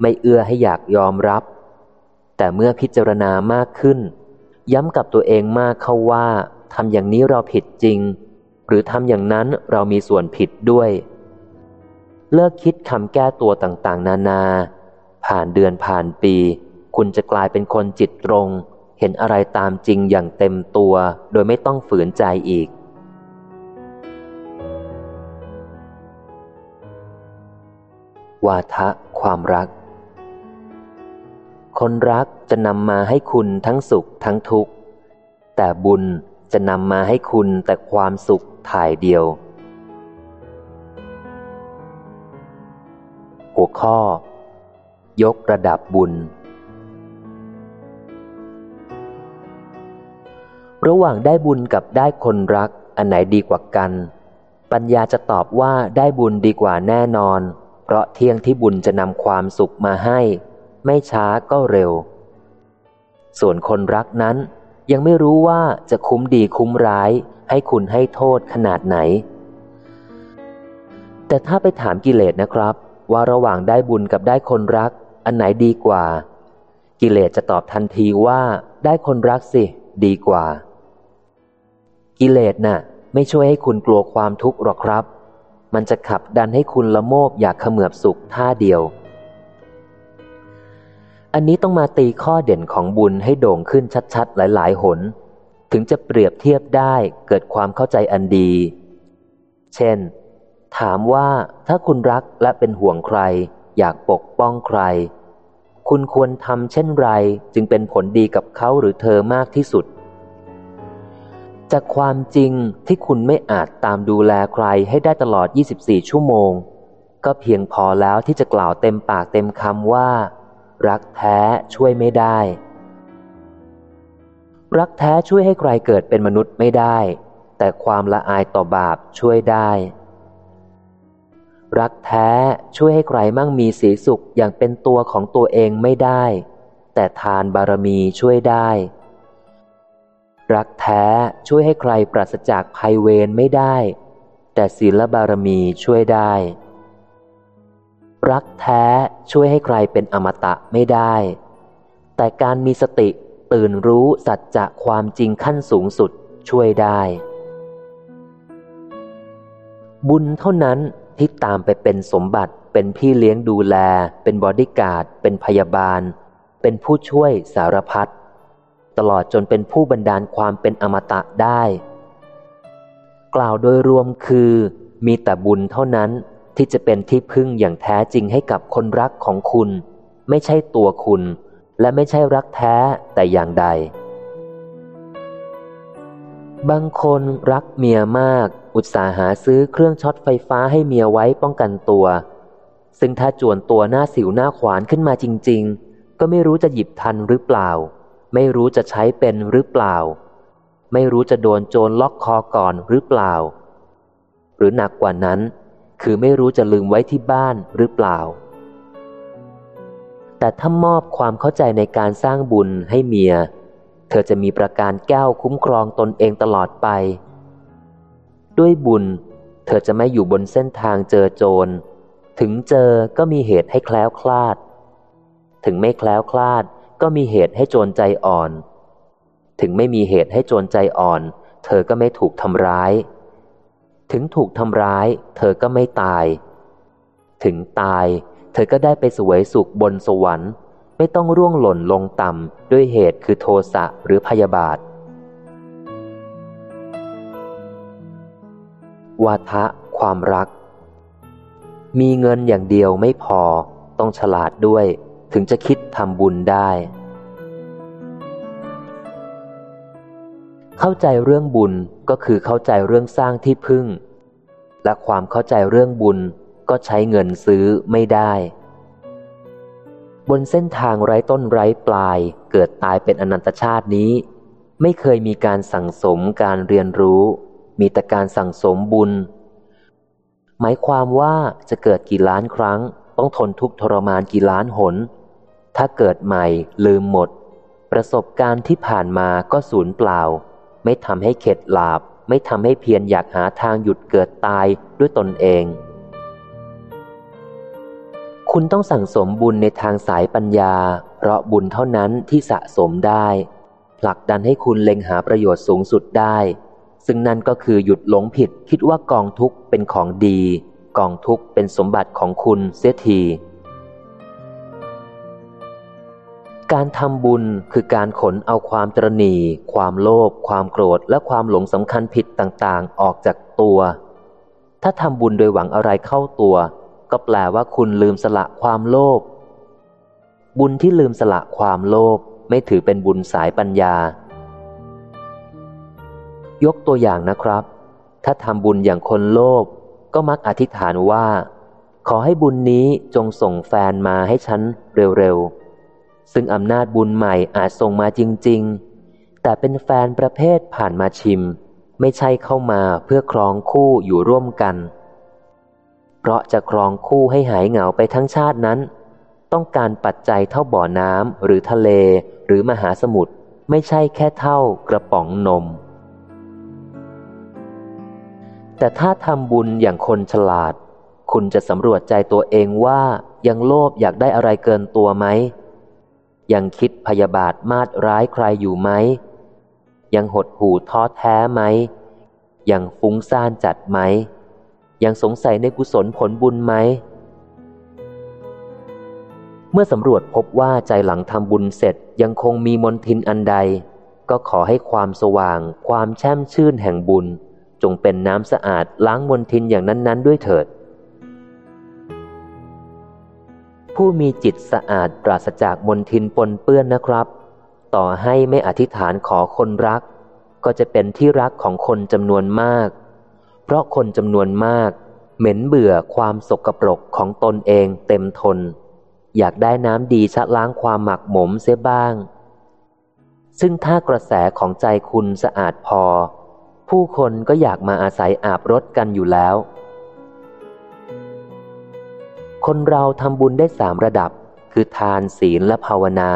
ไม่เอื้อให้อยากยอมรับ แต่เมื่อพิจารณามากขึ้น ย้ำกับตัวเองมากเข้าว่าทำอย่างนี้เราผิดจริง หรือทำอย่างนั้นเรามีส่วนผิดด้วย เลิกคิดคำแก้ตัวต่างๆ นานา ผ่านเดือนผ่านปี คุณจะกลายเป็นคนจิตตรง เห็นอะไรตามจริงอย่างเต็มตัว โดยไม่ต้องฝืนใจอีก วาทะความรัก คนรักจะนำมาให้คุณทั้งสุขทั้งทุกข์ แต่บุญจะนำมาให้คุณแต่ความสุขถ่ายเดียว หัวข้อ ยกระดับบุญ ระหว่างได้บุญกับได้คนรัก อันไหนดีกว่ากัน ปัญญาจะตอบว่าได้บุญดีกว่าแน่นอน เพราะเที่ยงที่บุญจะนำความสุขมาให้ ไม่ช้าก็เร็ว ส่วนคนรักนั้น ยังไม่รู้ว่าจะคุ้มดีคุ้มร้าย ให้คุณให้โทษขนาดไหนแต่ถ้าไปถามกิเลสนะครับ ว่าระหว่างได้บุญกับได้คนรัก อันไหนดีกว่า กิเลสจะตอบทันทีว่าได้คนรักสิ ดีกว่า กิเลสน่ะ ไม่ช่วยให้คุณกลัวความทุกข์หรอกครับ มันจะขับดันให้คุณละโมบอยากเขมือบสุขท่าเดียว อันนี้ต้องมาตีข้อเด่นของบุญให้โด่งขึ้นชัดๆ หลายๆหน ถึงจะเปรียบเทียบได้เกิดความเข้าใจอันดี เช่น ถามว่าถ้าคุณรักและเป็นห่วงใคร อยากปกป้องใคร คุณควรทำเช่นไรจึงเป็นผลดีกับเขาหรือเธอมากที่สุด จากความจริงที่คุณไม่อาจตามดูแลใครให้ได้ตลอด 24 ชั่วโมง ก็เพียงพอแล้วที่จะกล่าวเต็มปากเต็มคำว่า รักแท้ช่วยไม่ได้ รักแท้ช่วยให้ใครเกิดเป็นมนุษย์ไม่ได้ แต่ความละอายต่อบาปช่วยได้ รักแท้ช่วยให้ใครมั่งมีสีสุขอย่างเป็นตัวของตัวเองไม่ได้ แต่ทานบารมีช่วยได้ รักแท้ช่วยให้ใครปราศจากภัยเวรไม่ได้ แต่ศีลบารมีช่วยได้ รักแท้ช่วยให้ใครเป็นอมตะไม่ได้ แต่การมีสติตื่นรู้สัจจะความจริงขั้นสูงสุดช่วยได้ บุญเท่านั้น ที่ตามไปเป็นสมบัติ เป็นพี่เลี้ยงดูแล เป็นบอดี้การ์ด เป็นพยาบาล เป็นผู้ช่วยสารพัดตลอดจนเป็นผู้บันดาลความเป็นอมตะได้ กล่าวโดยรวมคือ มีแต่บุญเท่านั้นที่จะเป็นที่พึ่งอย่างแท้จริงให้กับคนรักของคุณ ไม่ใช่ตัวคุณ และไม่ใช่รักแท้แต่อย่างใด บางคนรักเมียมาก อุตสาหาซื้อเครื่องช็อตไฟฟ้าให้เมียไว้ป้องกันตัว ซึ่งถ้าจวนตัวหน้าสิวหน้าขวานขึ้นมาจริง ๆ ก็ไม่รู้จะหยิบทันหรือเปล่า ไม่รู้จะใช้เป็นหรือเปล่า ไม่รู้จะโดนโจรล็อกคอก่อนหรือเปล่า หรือหนักกว่านั้น คือไม่รู้จะลืมไว้ที่บ้านหรือเปล่า แต่ถ้ามอบความเข้าใจในการสร้างบุญให้เมีย เธอจะมีประการแก้วคุ้มครองตนเองตลอดไป ด้วยบุญ เธอจะไม่อยู่บนเส้นทางเจอโจร ถึงเจอก็มีเหตุให้แคล้วคลาด ถึงไม่แคล้วคลาดก็มีเหตุให้โจรใจอ่อน ถึงไม่มีเหตุให้โจรใจอ่อน เธอก็ไม่ถูกทำร้าย ถึงถูกทำร้าย เธอก็ไม่ตาย ถึงตาย เธอก็ได้ไปสวยสุขบนสวรรค์ ไม่ต้องร่วงหล่นลงต่ำด้วยเหตุคือโทสะหรือพยาบาท วาทะความรัก มีเงินอย่างเดียวไม่พอ ต้องฉลาดด้วยถึงจะคิดทำบุญได้ เข้าใจเรื่องบุญก็คือเข้าใจเรื่องสร้างที่พึ่ง และความเข้าใจเรื่องบุญก็ใช้เงินซื้อไม่ได้ บนเส้นทางไร้ต้นไร้ปลายเกิดตายเป็นอนันตชาตินี้ ไม่เคยมีการสั่งสมการเรียนรู้ มีแต่การสั่งสมบุญ หมายความว่าจะเกิดกี่ล้านครั้ง ต้องทนทุกข์ทรมานกี่ล้านหน ถ้าเกิดใหม่ลืมหมด ประสบการณ์ที่ผ่านมาก็สูญเปล่า ไม่ทำให้เข็ดหลาบ ไม่ทำให้เพียรอยากหาทางหยุดเกิดตายด้วยตนเอง คุณต้องสั่งสมบุญในทางสายปัญญา เพราะบุญเท่านั้นที่สะสมได้ผลักดันให้คุณเล็งหาประโยชน์สูงสุดได้ ซึ่งนั่นก็คือหยุดหลงผิดคิดว่ากองทุกเป็นของดี กองทุกเป็นสมบัติของคุณเสียทีการทำบุญคือการขนเอาความตรณีความโลภความโกรธและความหลงสำคัญผิดต่างๆ ออกจากตัว ถ้าทำบุญโดยหวังอะไรเข้าตัว ก็แปลว่าคุณลืมสละความโลภบุญที่ลืมสละความโลภไม่ถือเป็นบุญสายปัญญา ยกตัวอย่างนะครับ ถ้าทำบุญอย่างคนโลภก็มักอธิษฐานว่า ขอให้บุญนี้จงส่งแฟนมาให้ฉันเร็วๆ ซึ่งอำนาจบุญใหม่อาจส่งมาจริง ๆ แต่เป็นแฟนประเภทผ่านมาชิม ไม่ใช่เข้ามาเพื่อครองคู่อยู่ร่วมกัน เพราะจะครองคู่ให้หายเหงาไปทั้งชาตินั้น ต้องการปัจจัยเท่าบ่อน้ำหรือทะเลหรือมหาสมุทรไม่ใช่แค่เท่ากระป๋องนม แต่ถ้าทำบุญอย่างคนฉลาด คุณจะสำรวจใจตัวเองว่ายังโลภอยากได้อะไรเกินตัวไหม ยังคิดพยาบาทมาดร้ายใครอยู่ไหม ยังหดหูท้อแท้ไหม ยังฟุ้งซ่านจัดไหม ยังสงสัยในกุศลผลบุญไหม เมื่อสำรวจพบว่าใจหลังทำบุญเสร็จยังคงมีมนทินอันใด ก็ขอให้ความสว่าง ความแช่มชื่นแห่งบุญ จงเป็นน้ำสะอาดล้างมนทินอย่างนั้น ๆ ด้วยเถิด ผู้มีจิตสะอาดปราศจากมนทินปนเปื้อนนะครับ ต่อให้ไม่อธิษฐานขอคนรัก ก็จะเป็นที่รักของคนจำนวนมาก เพราะคนจำนวนมาก เหม็นเบื่อความสกปรกของตนเองเต็มทน อยากได้น้ำดีชะล้างความหมักหมมเสียบ้าง ซึ่งถ้ากระแสของใจคุณสะอาดพอ ผู้คนก็อยากมาอาศัยอาบรถกันอยู่แล้ว คนเราทำบุญได้สามระดับ คือทานศีลและภาวนา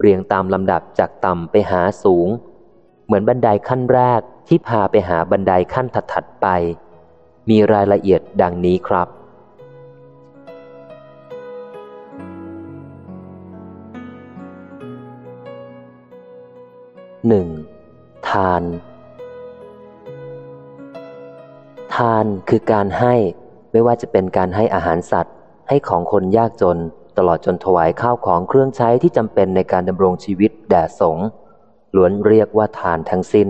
เรียงตามลำดับจากต่ำไปหาสูง เหมือนบันไดขั้นแรกที่พาไปหาบันไดขั้นถัดๆไป มีรายละเอียดดังนี้ครับหนึ่งทาน ทานคือการให้ ไม่ว่าจะเป็นการให้อาหารสัตว์ ให้ของคนยากจน ตลอดจนถวายข้าวของเครื่องใช้ที่จำเป็นในการดำรงชีวิตแด่สงฆ์ล้วนเรียกว่าทานทั้งสิ้น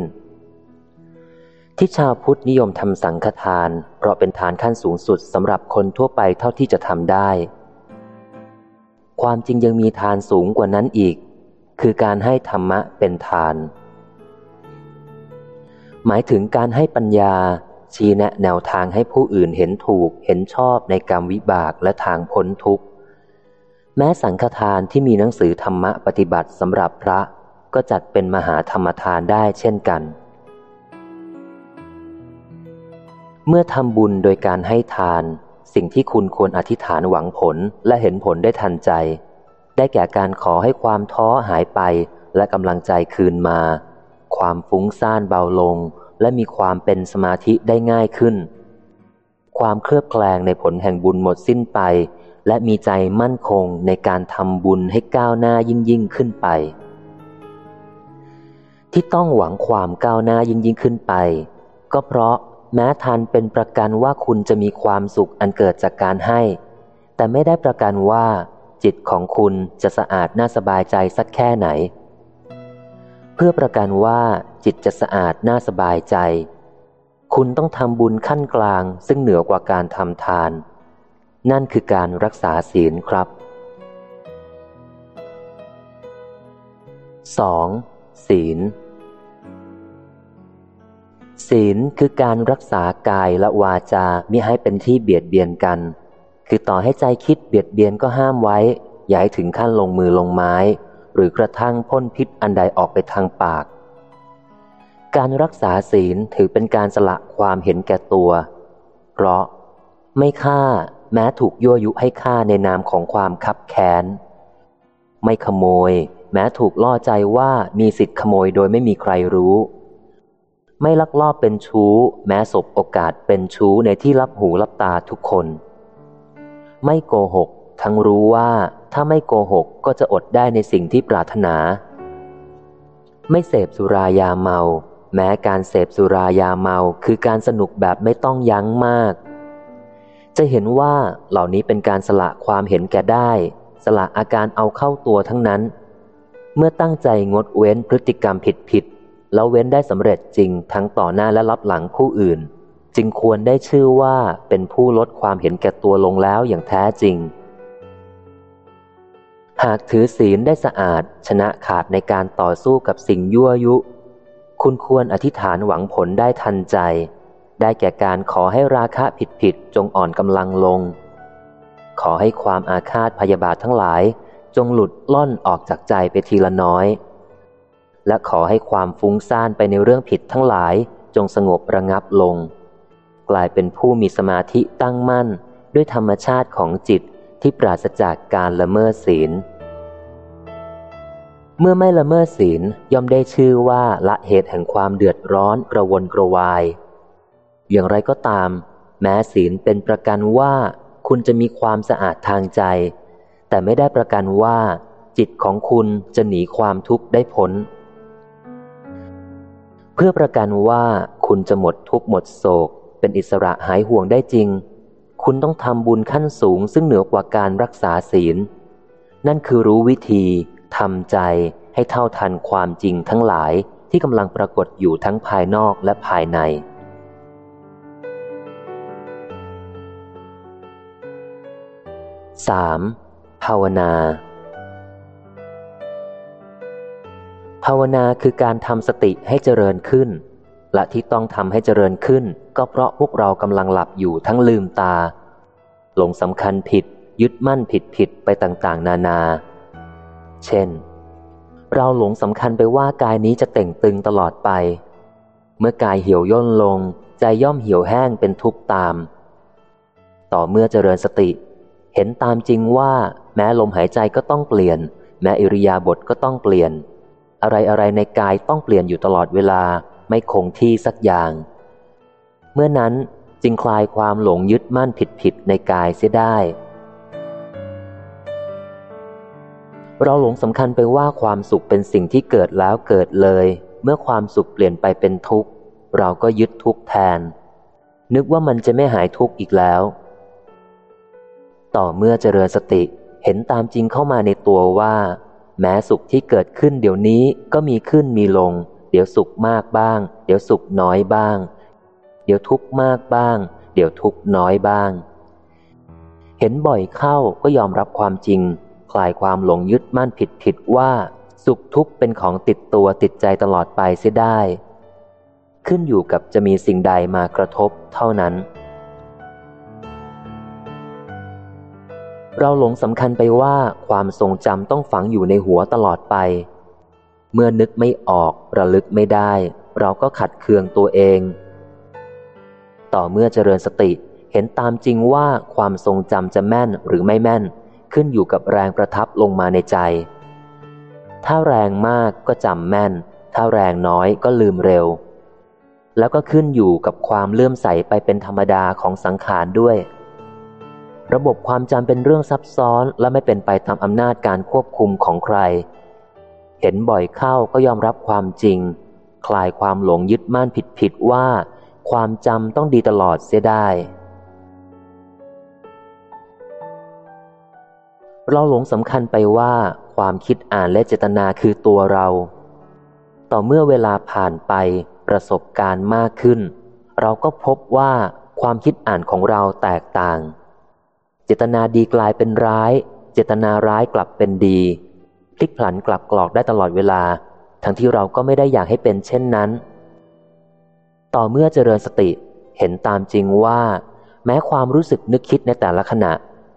ที่ชาวพุทธนิยมทำสังฆทาน เพราะเป็นทานขั้นสูงสุดสำหรับคนทั่วไปเท่าที่จะทำได้ ความจริงยังมีทานสูงกว่านั้นอีก คือการให้ธรรมะเป็นทาน หมายถึงการให้ปัญญา ชี้แนะแนวทางให้ผู้อื่นเห็นถูกเห็นชอบในกรรมวิบากและทางพ้นทุกข์ แม้สังฆทานที่มีหนังสือธรรมะปฏิบัติสำหรับพระก็จัดเป็นมหาธรรมทานได้เช่นกัน เมื่อทำบุญโดยการให้ทาน สิ่งที่คุณควรอธิษฐานหวังผลและเห็นผลได้ทันใจ ได้แก่การขอให้ความท้อหายไปและกำลังใจคืนมา ความฟุ้งซ่านเบาลง และมีความเป็นสมาธิได้ง่ายขึ้น ความเคลือบแคลงในผลแห่งบุญหมดสิ้นไป และมีใจมั่นคงในการทำบุญให้ก้าวหน้ายิ่งยิ่งขึ้นไป ที่ต้องหวังความก้าวหน้ายิ่งยิ่งขึ้นไป ก็เพราะแม้ทานเป็นประกันว่าคุณจะมีความสุขอันเกิดจากการให้ แต่ไม่ได้ประกันว่า จิตของคุณจะสะอาดน่าสบายใจสักแค่ไหน เพื่อประกันว่าจิตจะสะอาดน่าสบายใจ คุณต้องทำบุญขั้นกลางซึ่งเหนือกว่าการทำทาน นั่นคือการรักษาศีลครับ 2. ศีล ศีลคือการรักษากายและวาจามิให้เป็นที่เบียดเบียนกัน คือต่อให้ใจคิดเบียดเบียนก็ห้ามไว้ อย่าให้ถึงขั้นลงมือลงไม้ หรือกระทั่งพ่นพิษอันใดออกไปทางปาก การรักษาศีลถือเป็นการสละความเห็นแก่ตัว เพราะไม่ฆ่าแม้ถูกยั่วยุให้ฆ่าในนามของความคับแค้น ไม่ขโมย แม้ถูกล่อใจว่ามีสิทธิ์ขโมยโดยไม่มีใครรู้ ไม่ลักลอบเป็นชู้ แม้สบโอกาสเป็นชู้ในที่รับหูรับตาทุกคน ไม่โกหก ทั้งรู้ว่า ถ้าไม่โกหกก็จะอดได้ในสิ่งที่ปรารถนา ไม่เสพสุรายาเมา แม้การเสพสุรายาเมาคือการสนุกแบบไม่ต้องยั้งมาก จะเห็นว่าเหล่านี้เป็นการสละความเห็นแก่ได้ สละอาการเอาเข้าตัวทั้งนั้น เมื่อตั้งใจงดเว้นพฤติกรรมผิดผิดแล้วเว้นได้สำเร็จจริงทั้งต่อหน้าและรับหลังผู้อื่น จึงควรได้ชื่อว่าเป็นผู้ลดความเห็นแก่ตัวลงแล้วอย่างแท้จริง หากถือศีลได้สะอาด ชนะขาดในการต่อสู้กับสิ่งยั่วยุ คุณควรอธิษฐานหวังผลได้ทันใจ ได้แก่การขอให้ราคะผิดผิดจงอ่อนกำลังลง ขอให้ความอาฆาตพยาบาททั้งหลาย จงหลุดล่อนออกจากใจไปทีละน้อย และขอให้ความฟุ้งซ่านไปในเรื่องผิดทั้งหลาย จงสงบระงับลง กลายเป็นผู้มีสมาธิตั้งมั่น ด้วยธรรมชาติของจิต ที่ปราศจากการละเมิดศีล เมื่อไม่ละเมิดศีลย่อมได้ชื่อว่าละเหตุแห่งความเดือดร้อนกระวนกระวาย อย่างไรก็ตาม แม้ศีลเป็นประกันว่าคุณจะมีความสะอาดทางใจ แต่ไม่ได้ประกันว่า จิตของคุณจะหนีความทุกข์ได้พ้นเพื่อประกันว่าคุณจะหมดทุกข์หมดโศก เป็นอิสระหายห่วงได้จริง คุณต้องทำบุญขั้นสูงซึ่งเหนือกว่าการรักษาศีล นั่นคือรู้วิธีทำใจให้เท่าทันความจริงทั้งหลายที่กำลังปรากฏอยู่ทั้งภายนอกและภายใน 3. ภาวนา ภาวนาคือการทำสติให้เจริญขึ้น และที่ต้องทำให้เจริญขึ้น ก็เพราะพวกเรากำลังหลับอยู่ทั้งลืมตา หลงสำคัญผิด ยึดมั่นผิดผิดไปต่างๆ นานา เช่น เราหลงสำคัญไปว่ากายนี้จะเต่งตึงตลอดไป เมื่อกายเหี่ยวย่นลง ใจย่อมเหี่ยวแห้งเป็นทุกข์ตาม ต่อเมื่อเจริญสติ เห็นตามจริงว่า แม้ลมหายใจก็ต้องเปลี่ยน แม้อิริยาบถก็ต้องเปลี่ยน อะไรอะไรในกายต้องเปลี่ยนอยู่ตลอดเวลาไม่คงที่สักอย่าง เมื่อนั้นจึงคลายความหลงยึดมั่นผิดผิดในกายเสียได้ เราหลงสำคัญไปว่าความสุขเป็นสิ่งที่เกิดแล้วเกิดเลย เมื่อความสุขเปลี่ยนไปเป็นทุกข์ เราก็ยึดทุกข์แทน นึกว่ามันจะไม่หายทุกข์อีกแล้ว ต่อเมื่อเจริญสติเห็นตามจริงเข้ามาในตัวว่า แม้สุขที่เกิดขึ้นเดี๋ยวนี้ก็มีขึ้นมีลง เดี๋ยวสุขมากบ้าง เดี๋ยวสุขน้อยบ้าง เดี๋ยวทุกข์มากบ้าง เดี๋ยวทุกข์น้อยบ้าง เห็นบ่อยเข้าก็ยอมรับความจริง คลายความหลงยึดมั่นผิดผิดว่า สุขทุกข์เป็นของติดตัวติดใจตลอดไปเสียได้ ขึ้นอยู่กับจะมีสิ่งใดมากระทบเท่านั้น เราหลงสำคัญไปว่าความทรงจำต้องฝังอยู่ในหัวตลอดไปเมื่อนึกไม่ออกระลึกไม่ได้ เราก็ขัดเคืองตัวเอง ต่อเมื่อเจริญสติ เห็นตามจริงว่าความทรงจำจะแม่นหรือไม่แม่น ขึ้นอยู่กับแรงประทับลงมาในใจ ถ้าแรงมากก็จำแม่น ถ้าแรงน้อยก็ลืมเร็ว แล้วก็ขึ้นอยู่กับความเลื่อมใสไปเป็นธรรมดาของสังขารด้วย ระบบความจำเป็นเรื่องซับซ้อนและไม่เป็นไปตามอำนาจการควบคุมของใคร เห็นบ่อยเข้าก็ยอมรับความจริง คลายความหลงยึดมั่นผิดๆว่า ความจำต้องดีตลอดเสียได้ เราหลงสำคัญไปว่า ความคิดอ่านและเจตนาคือตัวเรา ต่อเมื่อเวลาผ่านไปประสบการณ์มากขึ้น เราก็พบว่าความคิดอ่านของเราแตกต่าง เจตนาดีกลายเป็นร้าย เจตนาร้ายกลับเป็นดี พลิกผลันกลับกรอกได้ตลอดเวลา ทั้งที่เราก็ไม่ได้อยากให้เป็นเช่นนั้น ต่อเมื่อเจริญสติ เห็นตามจริงว่า แม้ความรู้สึกนึกคิดในแต่ละขณะ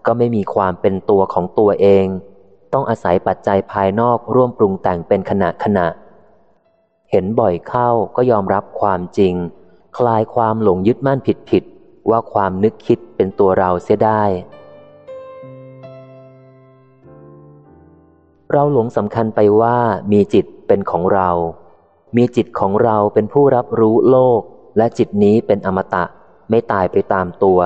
ก็ไม่มีความเป็นตัวของตัวเอง ต้องอาศัยปัจจัยภายนอกร่วมปรุงแต่งเป็นขณะขณะ เห็นบ่อยเข้าก็ยอมรับความจริง คลายความหลงยึดมั่นผิดผิดว่าความนึกคิดเป็นตัวเราเสียได้ เราหลงสำคัญไปว่ามีจิตเป็นของเรา มีจิตของเราเป็นผู้รับรู้โลก และจิตนี้เป็นอมตะไม่ตายไปตามตัว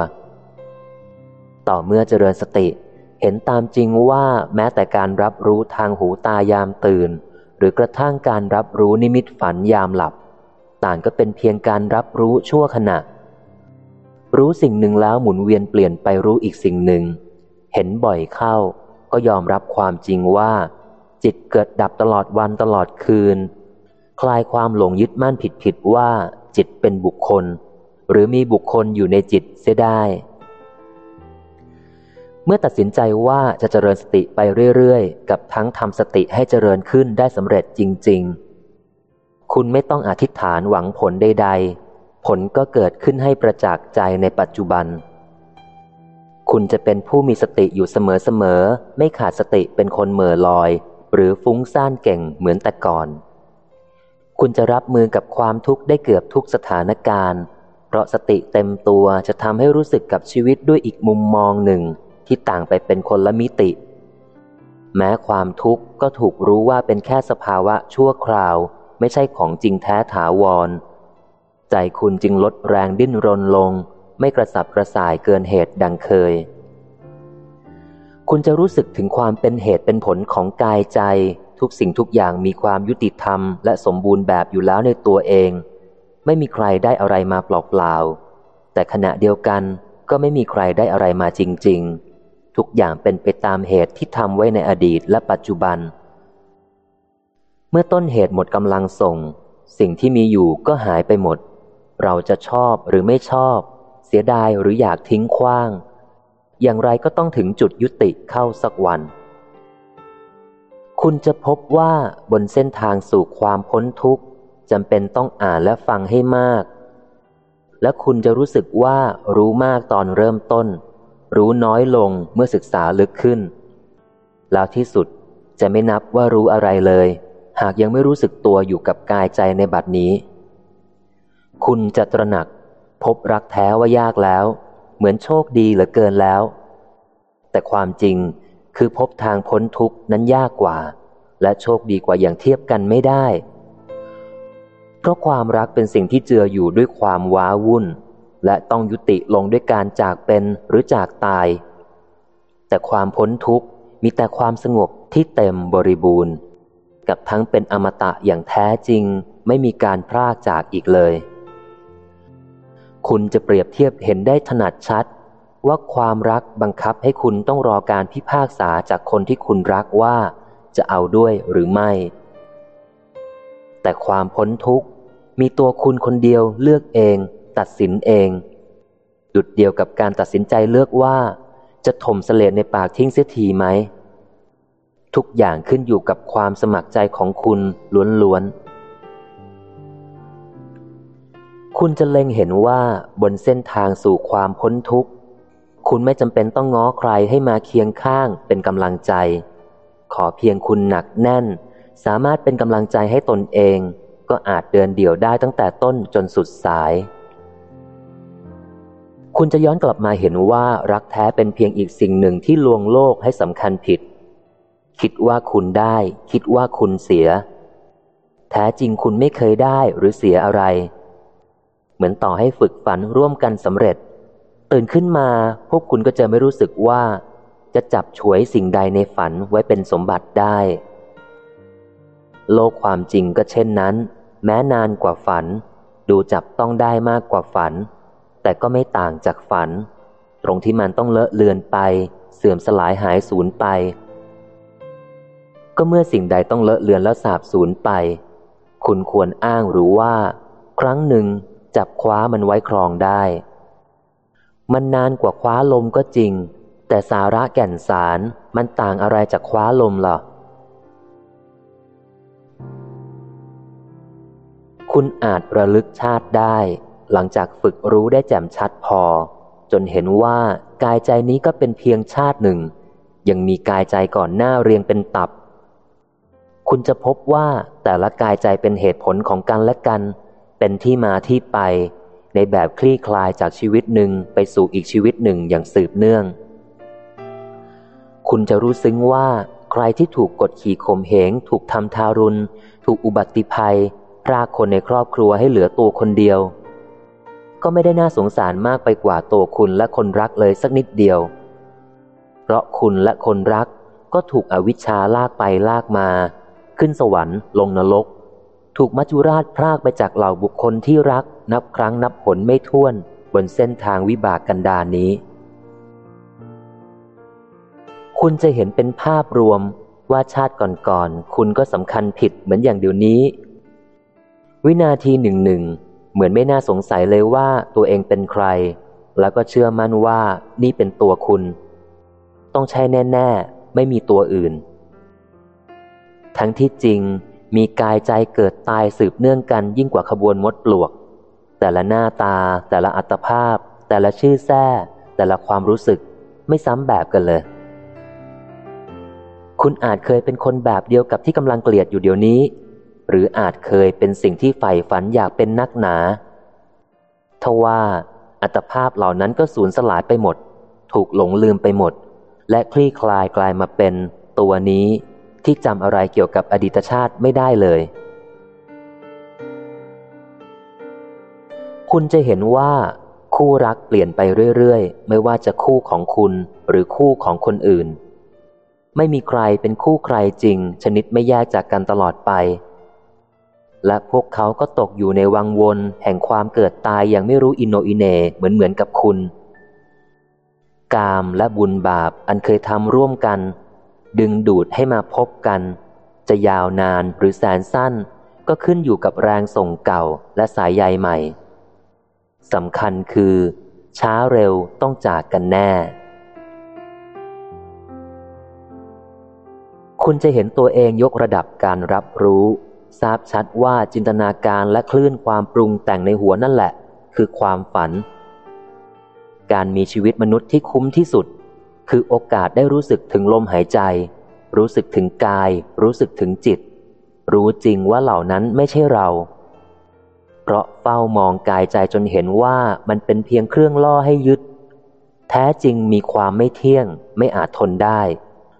ต่อเมื่อเจริญสติ เห็นตามจริงว่าแม้แต่การรับรู้ทางหูตายามตื่น หรือกระทั่งการรับรู้นิมิตฝันยามหลับ ต่างก็เป็นเพียงการรับรู้ชั่วขณะ รู้สิ่งหนึ่งแล้วหมุนเวียนเปลี่ยนไปรู้อีกสิ่งหนึ่ง เห็นบ่อยเข้า ก็ยอมรับความจริงว่า จิตเกิดดับตลอดวันตลอดคืน คลายความหลงยึดมั่นผิดผิดว่าจิตเป็นบุคคล หรือมีบุคคลอยู่ในจิตเสียได้ เมื่อตัดสินใจว่าจะเจริญสติไปเรื่อยๆ กับทั้งทำสติให้เจริญขึ้นได้สำเร็จจริง ๆ คุณไม่ต้องอธิษฐานหวังผลใด ๆ ผลก็เกิดขึ้นให้ประจักษ์ใจในปัจจุบัน คุณจะเป็นผู้มีสติอยู่เสมอๆ ไม่ขาดสติเป็นคนเหม่อลอย หรือฟุ้งซ่านเก่งเหมือนแต่ก่อน คุณจะรับมือกับความทุกข์ได้เกือบทุกสถานการณ์ เพราะสติเต็มตัวจะทำให้รู้สึกกับชีวิตด้วยอีกมุมมองหนึ่งที่ต่างไปเป็นคนละมิติ แม้ความทุกข์ก็ถูกรู้ว่าเป็นแค่สภาวะชั่วคราว ไม่ใช่ของจริงแท้ถาวร ใจคุณจึงลดแรงดิ้นรนลง ไม่กระสับกระส่ายเกินเหตุดังเคย คุณจะรู้สึกถึงความเป็นเหตุเป็นผลของกายใจ ทุกสิ่งทุกอย่างมีความยุติธรรมและสมบูรณ์แบบอยู่แล้วในตัวเอง ไม่มีใครได้อะไรมาเปล่าๆแต่ขณะเดียวกันก็ไม่มีใครได้อะไรมาจริง ๆ ทุกอย่างเป็นไปตามเหตุที่ทำไว้ในอดีตและปัจจุบัน เมื่อต้นเหตุหมดกำลังส่ง สิ่งที่มีอยู่ก็หายไปหมด เราจะชอบหรือไม่ชอบ เสียดายหรืออยากทิ้งขว้าง อย่างไรก็ต้องถึงจุดยุติเข้าสักวัน คุณจะพบว่าบนเส้นทางสู่ความพ้นทุกข์จำเป็นต้องอ่านและฟังให้มาก และคุณจะรู้สึกว่ารู้มากตอนเริ่มต้น รู้น้อยลงเมื่อศึกษาลึกขึ้น แล้วที่สุดจะไม่นับว่ารู้อะไรเลย หากยังไม่รู้สึกตัวอยู่กับกายใจในบัดนี้ คุณจะตระหนัก พบรักแท้ว่ายากแล้ว เหมือนโชคดีเหลือเกินแล้ว แต่ความจริง คือพบทางพ้นทุกนั้นยากกว่า และโชคดีกว่าอย่างเทียบกันไม่ได้ เพราะความรักเป็นสิ่งที่เจืออยู่ด้วยความว้าวุ่น และต้องยุติลงด้วยการจากเป็นหรือจากตาย แต่ความพ้นทุกข์มีแต่ความสงบที่เต็มบริบูรณ์ กับทั้งเป็นอมตะอย่างแท้จริงไม่มีการพรากจากอีกเลย คุณจะเปรียบเทียบเห็นได้ถนัดชัด ว่าความรักบังคับให้คุณต้องรอการพิพากษาจากคนที่คุณรักว่า จะเอาด้วยหรือไม่ แต่ความพ้นทุกข์มีตัวคุณคนเดียวเลือกเอง ตัดสินเอง ดุดเดียวกับการตัดสินใจเลือกว่า จะถมเสลดในปากทิ้งเสียทีไหม ทุกอย่างขึ้นอยู่กับความสมัครใจของคุณล้วนๆคุณจะเล็งเห็นว่าบนเส้นทางสู่ความพ้นทุกข์ คุณไม่จำเป็นต้องง้อใครให้มาเคียงข้างเป็นกำลังใจ ขอเพียงคุณหนักแน่น สามารถเป็นกำลังใจให้ตนเอง ก็อาจเดินเดี่ยวได้ตั้งแต่ต้นจนสุดสาย คุณจะย้อนกลับมาเห็นว่ารักแท้เป็นเพียงอีกสิ่งหนึ่งที่ลวงโลกให้สำคัญผิด คิดว่าคุณได้ คิดว่าคุณเสีย แท้จริงคุณไม่เคยได้หรือเสียอะไร เหมือนต่อให้ฝึกฝันร่วมกันสำเร็จ ตื่นขึ้นมา พวกคุณก็จะไม่รู้สึกว่า จะจับฉวยสิ่งใดในฝันไว้เป็นสมบัติได้ โลกความจริงก็เช่นนั้น แม้นานกว่าฝัน ดูจับต้องได้มากกว่าฝัน แต่ก็ไม่ต่างจากฝัน ตรงที่มันต้องเลอะเลือนไป เสื่อมสลายหายสูญไป ก็เมื่อสิ่งใดต้องเลอะเลือนแล้วสาบสูญไป คุณควรอ้างหรือว่า ครั้งหนึ่งจับคว้ามันไว้ครองได้ มันนานกว่าคว้าลมก็จริง แต่สาระแก่นสารมันต่างอะไรจากคว้าลมหรอคุณอาจระลึกชาติได้ หลังจากฝึกรู้ได้แจ่มชัดพอ จนเห็นว่ากายใจนี้ก็เป็นเพียงชาติหนึ่ง ยังมีกายใจก่อนหน้าเรียงเป็นตับ คุณจะพบว่าแต่ละกายใจเป็นเหตุผลของกันและกัน เป็นที่มาที่ไป ในแบบคลี่คลายจากชีวิตหนึ่งไปสู่อีกชีวิตหนึ่งอย่างสืบเนื่อง คุณจะรู้ซึ้งว่าใครที่ถูกกดขี่ข่มเหง ถูกทำทารุณ ถูกอุบัติภัย พรากคนในครอบครัวให้เหลือตัวคนเดียว ก็ไม่ได้น่าสงสารมากไปกว่าตัวคุณและคนรักเลยสักนิดเดียว เพราะคุณและคนรักก็ถูกอวิชชาลากไปลากมา ขึ้นสวรรค์ลงนรก ถูกมัจจุราชพรากไปจากเหล่าบุคคลที่รักนับครั้งนับผลไม่ถ้วนบนเส้นทางวิบากกันดานี้ คุณจะเห็นเป็นภาพรวมว่าชาติก่อนๆคุณก็สำคัญผิดเหมือนอย่างเดี๋ยวนี้ วินาทีหนึ่งหนึ่งเหมือนไม่น่าสงสัยเลยว่าตัวเองเป็นใคร แล้วก็เชื่อมั่นว่านี่เป็นตัวคุณ ต้องใช่แน่ ๆ ไม่มีตัวอื่น ทั้งที่จริง มีกายใจเกิดตายสืบเนื่องกันยิ่งกว่าขบวนมดปลวก แต่ละหน้าตา แต่ละอัตภาพ แต่ละชื่อแท้ แต่ละความรู้สึกไม่ซ้ำแบบกันเลย คุณอาจเคยเป็นคนแบบเดียวกับที่กำลังเกลียดอยู่เดี๋ยวนี้ หรืออาจเคยเป็นสิ่งที่ใฝ่ฝันอยากเป็นนักหนา ทว่าอัตภาพเหล่านั้นก็สูญสลายไปหมด ถูกหลงลืมไปหมด และคลี่คลายกลายมาเป็นตัวนี้ ที่จำอะไรเกี่ยวกับอดีตชาติไม่ได้เลย คุณจะเห็นว่า คู่รักเปลี่ยนไปเรื่อยๆ ไม่ว่าจะคู่ของคุณหรือคู่ของคนอื่น ไม่มีใครเป็นคู่ใครจริง ชนิดไม่แยกจากกันตลอดไป และพวกเขาก็ตกอยู่ในวังวนแห่งความเกิดตายอย่างไม่รู้อินโนอินเนเหมือนเหมือนกับคุณ กามและบุญบาปอันเคยทำร่วมกัน ดึงดูดให้มาพบกัน จะยาวนานหรือแสนสั้น ก็ขึ้นอยู่กับแรงส่งเก่าและสายใยใหม่สำคัญคือ ช้าเร็วต้องจากกันแน่ คุณจะเห็นตัวเองยกระดับการรับรู้ ทราบชัดว่าจินตนาการและคลื่นความปรุงแต่งในหัวนั่นแหละ คือความฝัน การมีชีวิตมนุษย์ที่คุ้มที่สุด คือโอกาสได้รู้สึกถึงลมหายใจ รู้สึกถึงกาย รู้สึกถึงจิต รู้จริงว่าเหล่านั้นไม่ใช่เรา เพราะเฝ้ามองกายใจจนเห็นว่ามันเป็นเพียงเครื่องล่อให้ยึด แท้จริงมีความไม่เที่ยง ไม่อาจทนได้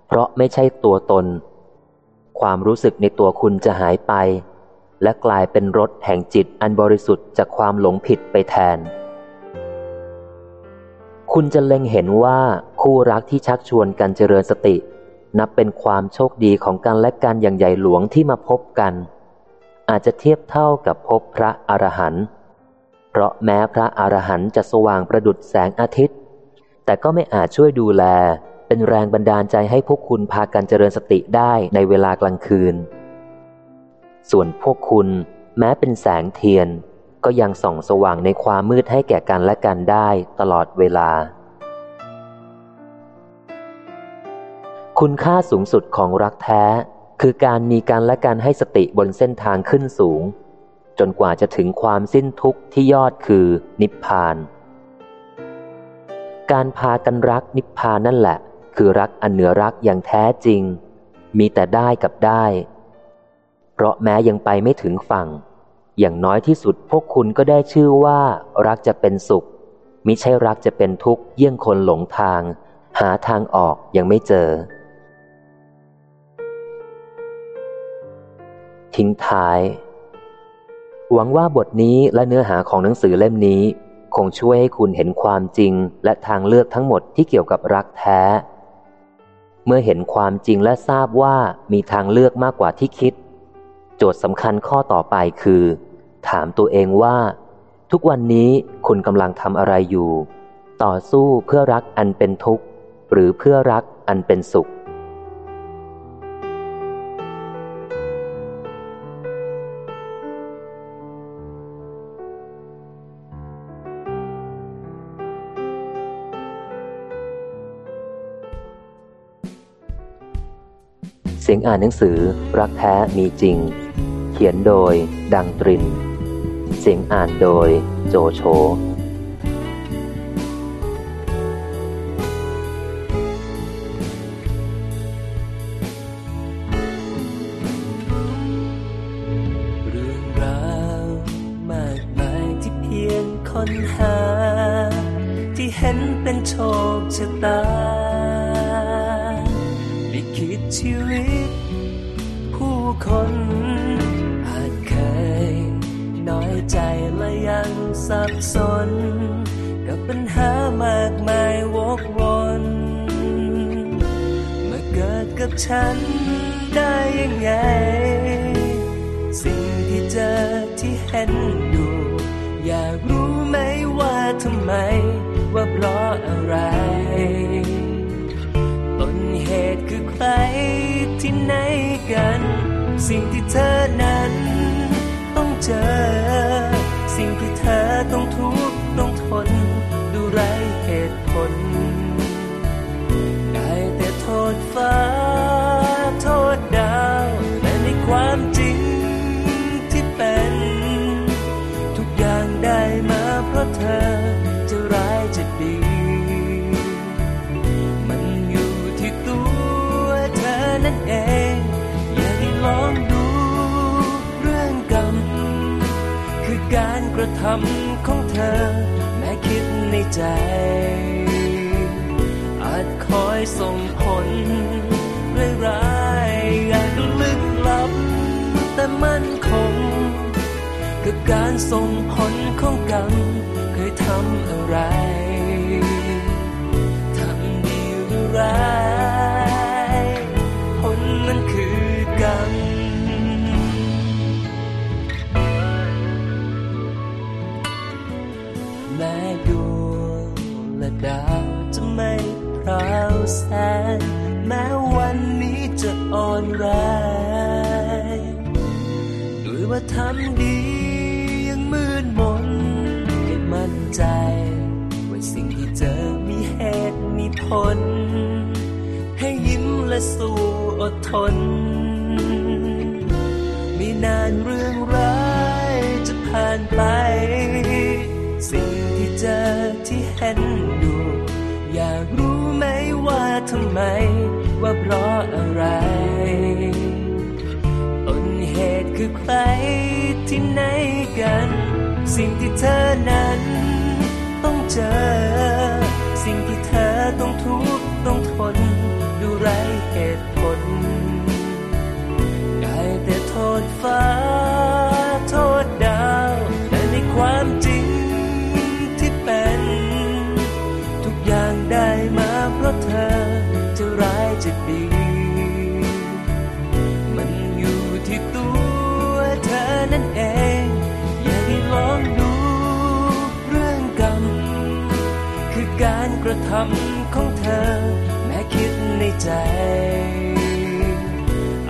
เพราะไม่ใช่ตัวตน ความรู้สึกในตัวคุณจะหายไป และกลายเป็นรถแห่งจิตอันบริสุทธิ์จากความหลงผิดไปแทน คุณจะเล็งเห็นว่าคู่รักที่ชักชวนกันเจริญสติ นับเป็นความโชคดีของกันและกันอย่างใหญ่หลวงที่มาพบกัน อาจจะเทียบเท่ากับพบพระอรหันต์เพราะแม้พระอรหันต์จะสว่างประดุดแสงอาทิตย์ แต่ก็ไม่อาจช่วยดูแล เป็นแรงบันดาลใจให้พวกคุณพากันเจริญสติได้ในเวลากลางคืน ส่วนพวกคุณแม้เป็นแสงเทียน ก็ยังส่องสว่างในความมืดให้แก่กันและกันได้ตลอดเวลา คุณค่าสูงสุดของรักแท้ คือการมีการและการให้สติบนเส้นทางขึ้นสูง จนกว่าจะถึงความสิ้นทุกข์ที่ยอดคือนิพพาน การพากันรักนิพพานนั่นแหละ คือรักอันเหนือรักอย่างแท้จริง มีแต่ได้กับได้ เพราะแม้ยังไปไม่ถึงฝั่ง อย่างน้อยที่สุดพวกคุณก็ได้ชื่อว่า รักจะเป็นสุข มิใช่รักจะเป็นทุกข์เยี่ยงคนหลงทาง หาทางออกยังไม่เจอ ทิ้งท้าย หวังว่าบทนี้และเนื้อหาของหนังสือเล่มนี้ คงช่วยให้คุณเห็นความจริงและทางเลือกทั้งหมดที่เกี่ยวกับรักแท้ เมื่อเห็นความจริงและทราบว่ามีทางเลือกมากกว่าที่คิดโจทย์สำคัญข้อต่อไปคือ ถามตัวเองว่า ทุกวันนี้คุณกำลังทำอะไรอยู่ ต่อสู้เพื่อรักอันเป็นทุกข์ หรือเพื่อรักอันเป็นสุข เสียงอ่านหนังสือรักแท้มีจริง เขียนโดยดังตริน เสียงอ่านโดยโจโฉ แสงแม้วันนี้จะอ่อนแรงด้วยว่าทำดียังมืดมนให้มั่นใจ ว่าสิ่งที่เจอมีเหตุมีผล ให้ยิ้มและสู้อดทนมีนานเรื่องร้ายจะผ่านไป ไหม ว่าเพราะอะไรต้นเหตุคือใครที่ไหนกัน สิ่งที่เธอนั้นต้องเจอ สิ่งที่ ทำของเธอ แม้คิดในใจ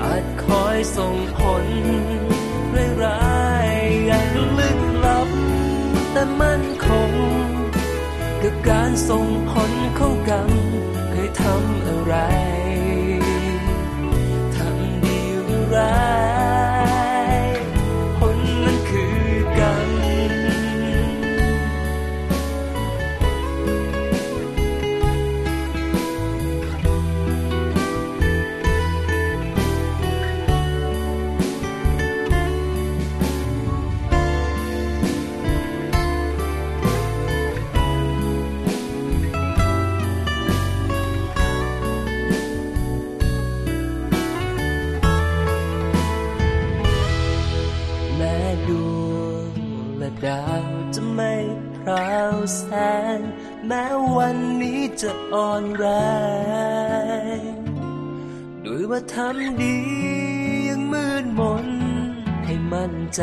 อาจคอยส่งผลร้ายๆอย่างลึกลับ แต่มันคง กับการส่งผลของกรรมเคยทำอะไร ทำดีหรือร้าย จะอ่อนแรง ด้วยว่าทำดียังมืดมน ให้มั่นใจ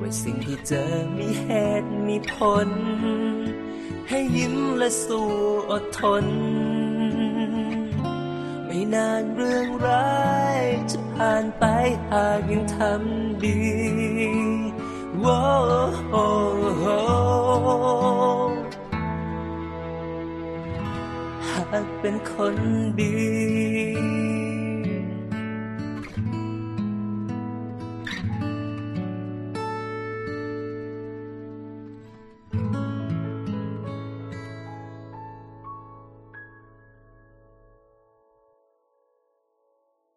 ว่าสิ่งที่เจอมีเหตุมีผล ให้ยิ้มและสู้อดทน ไม่นานเรื่องร้ายจะผ่านไปหากยังทำดีโว้โหากเป็นคนดี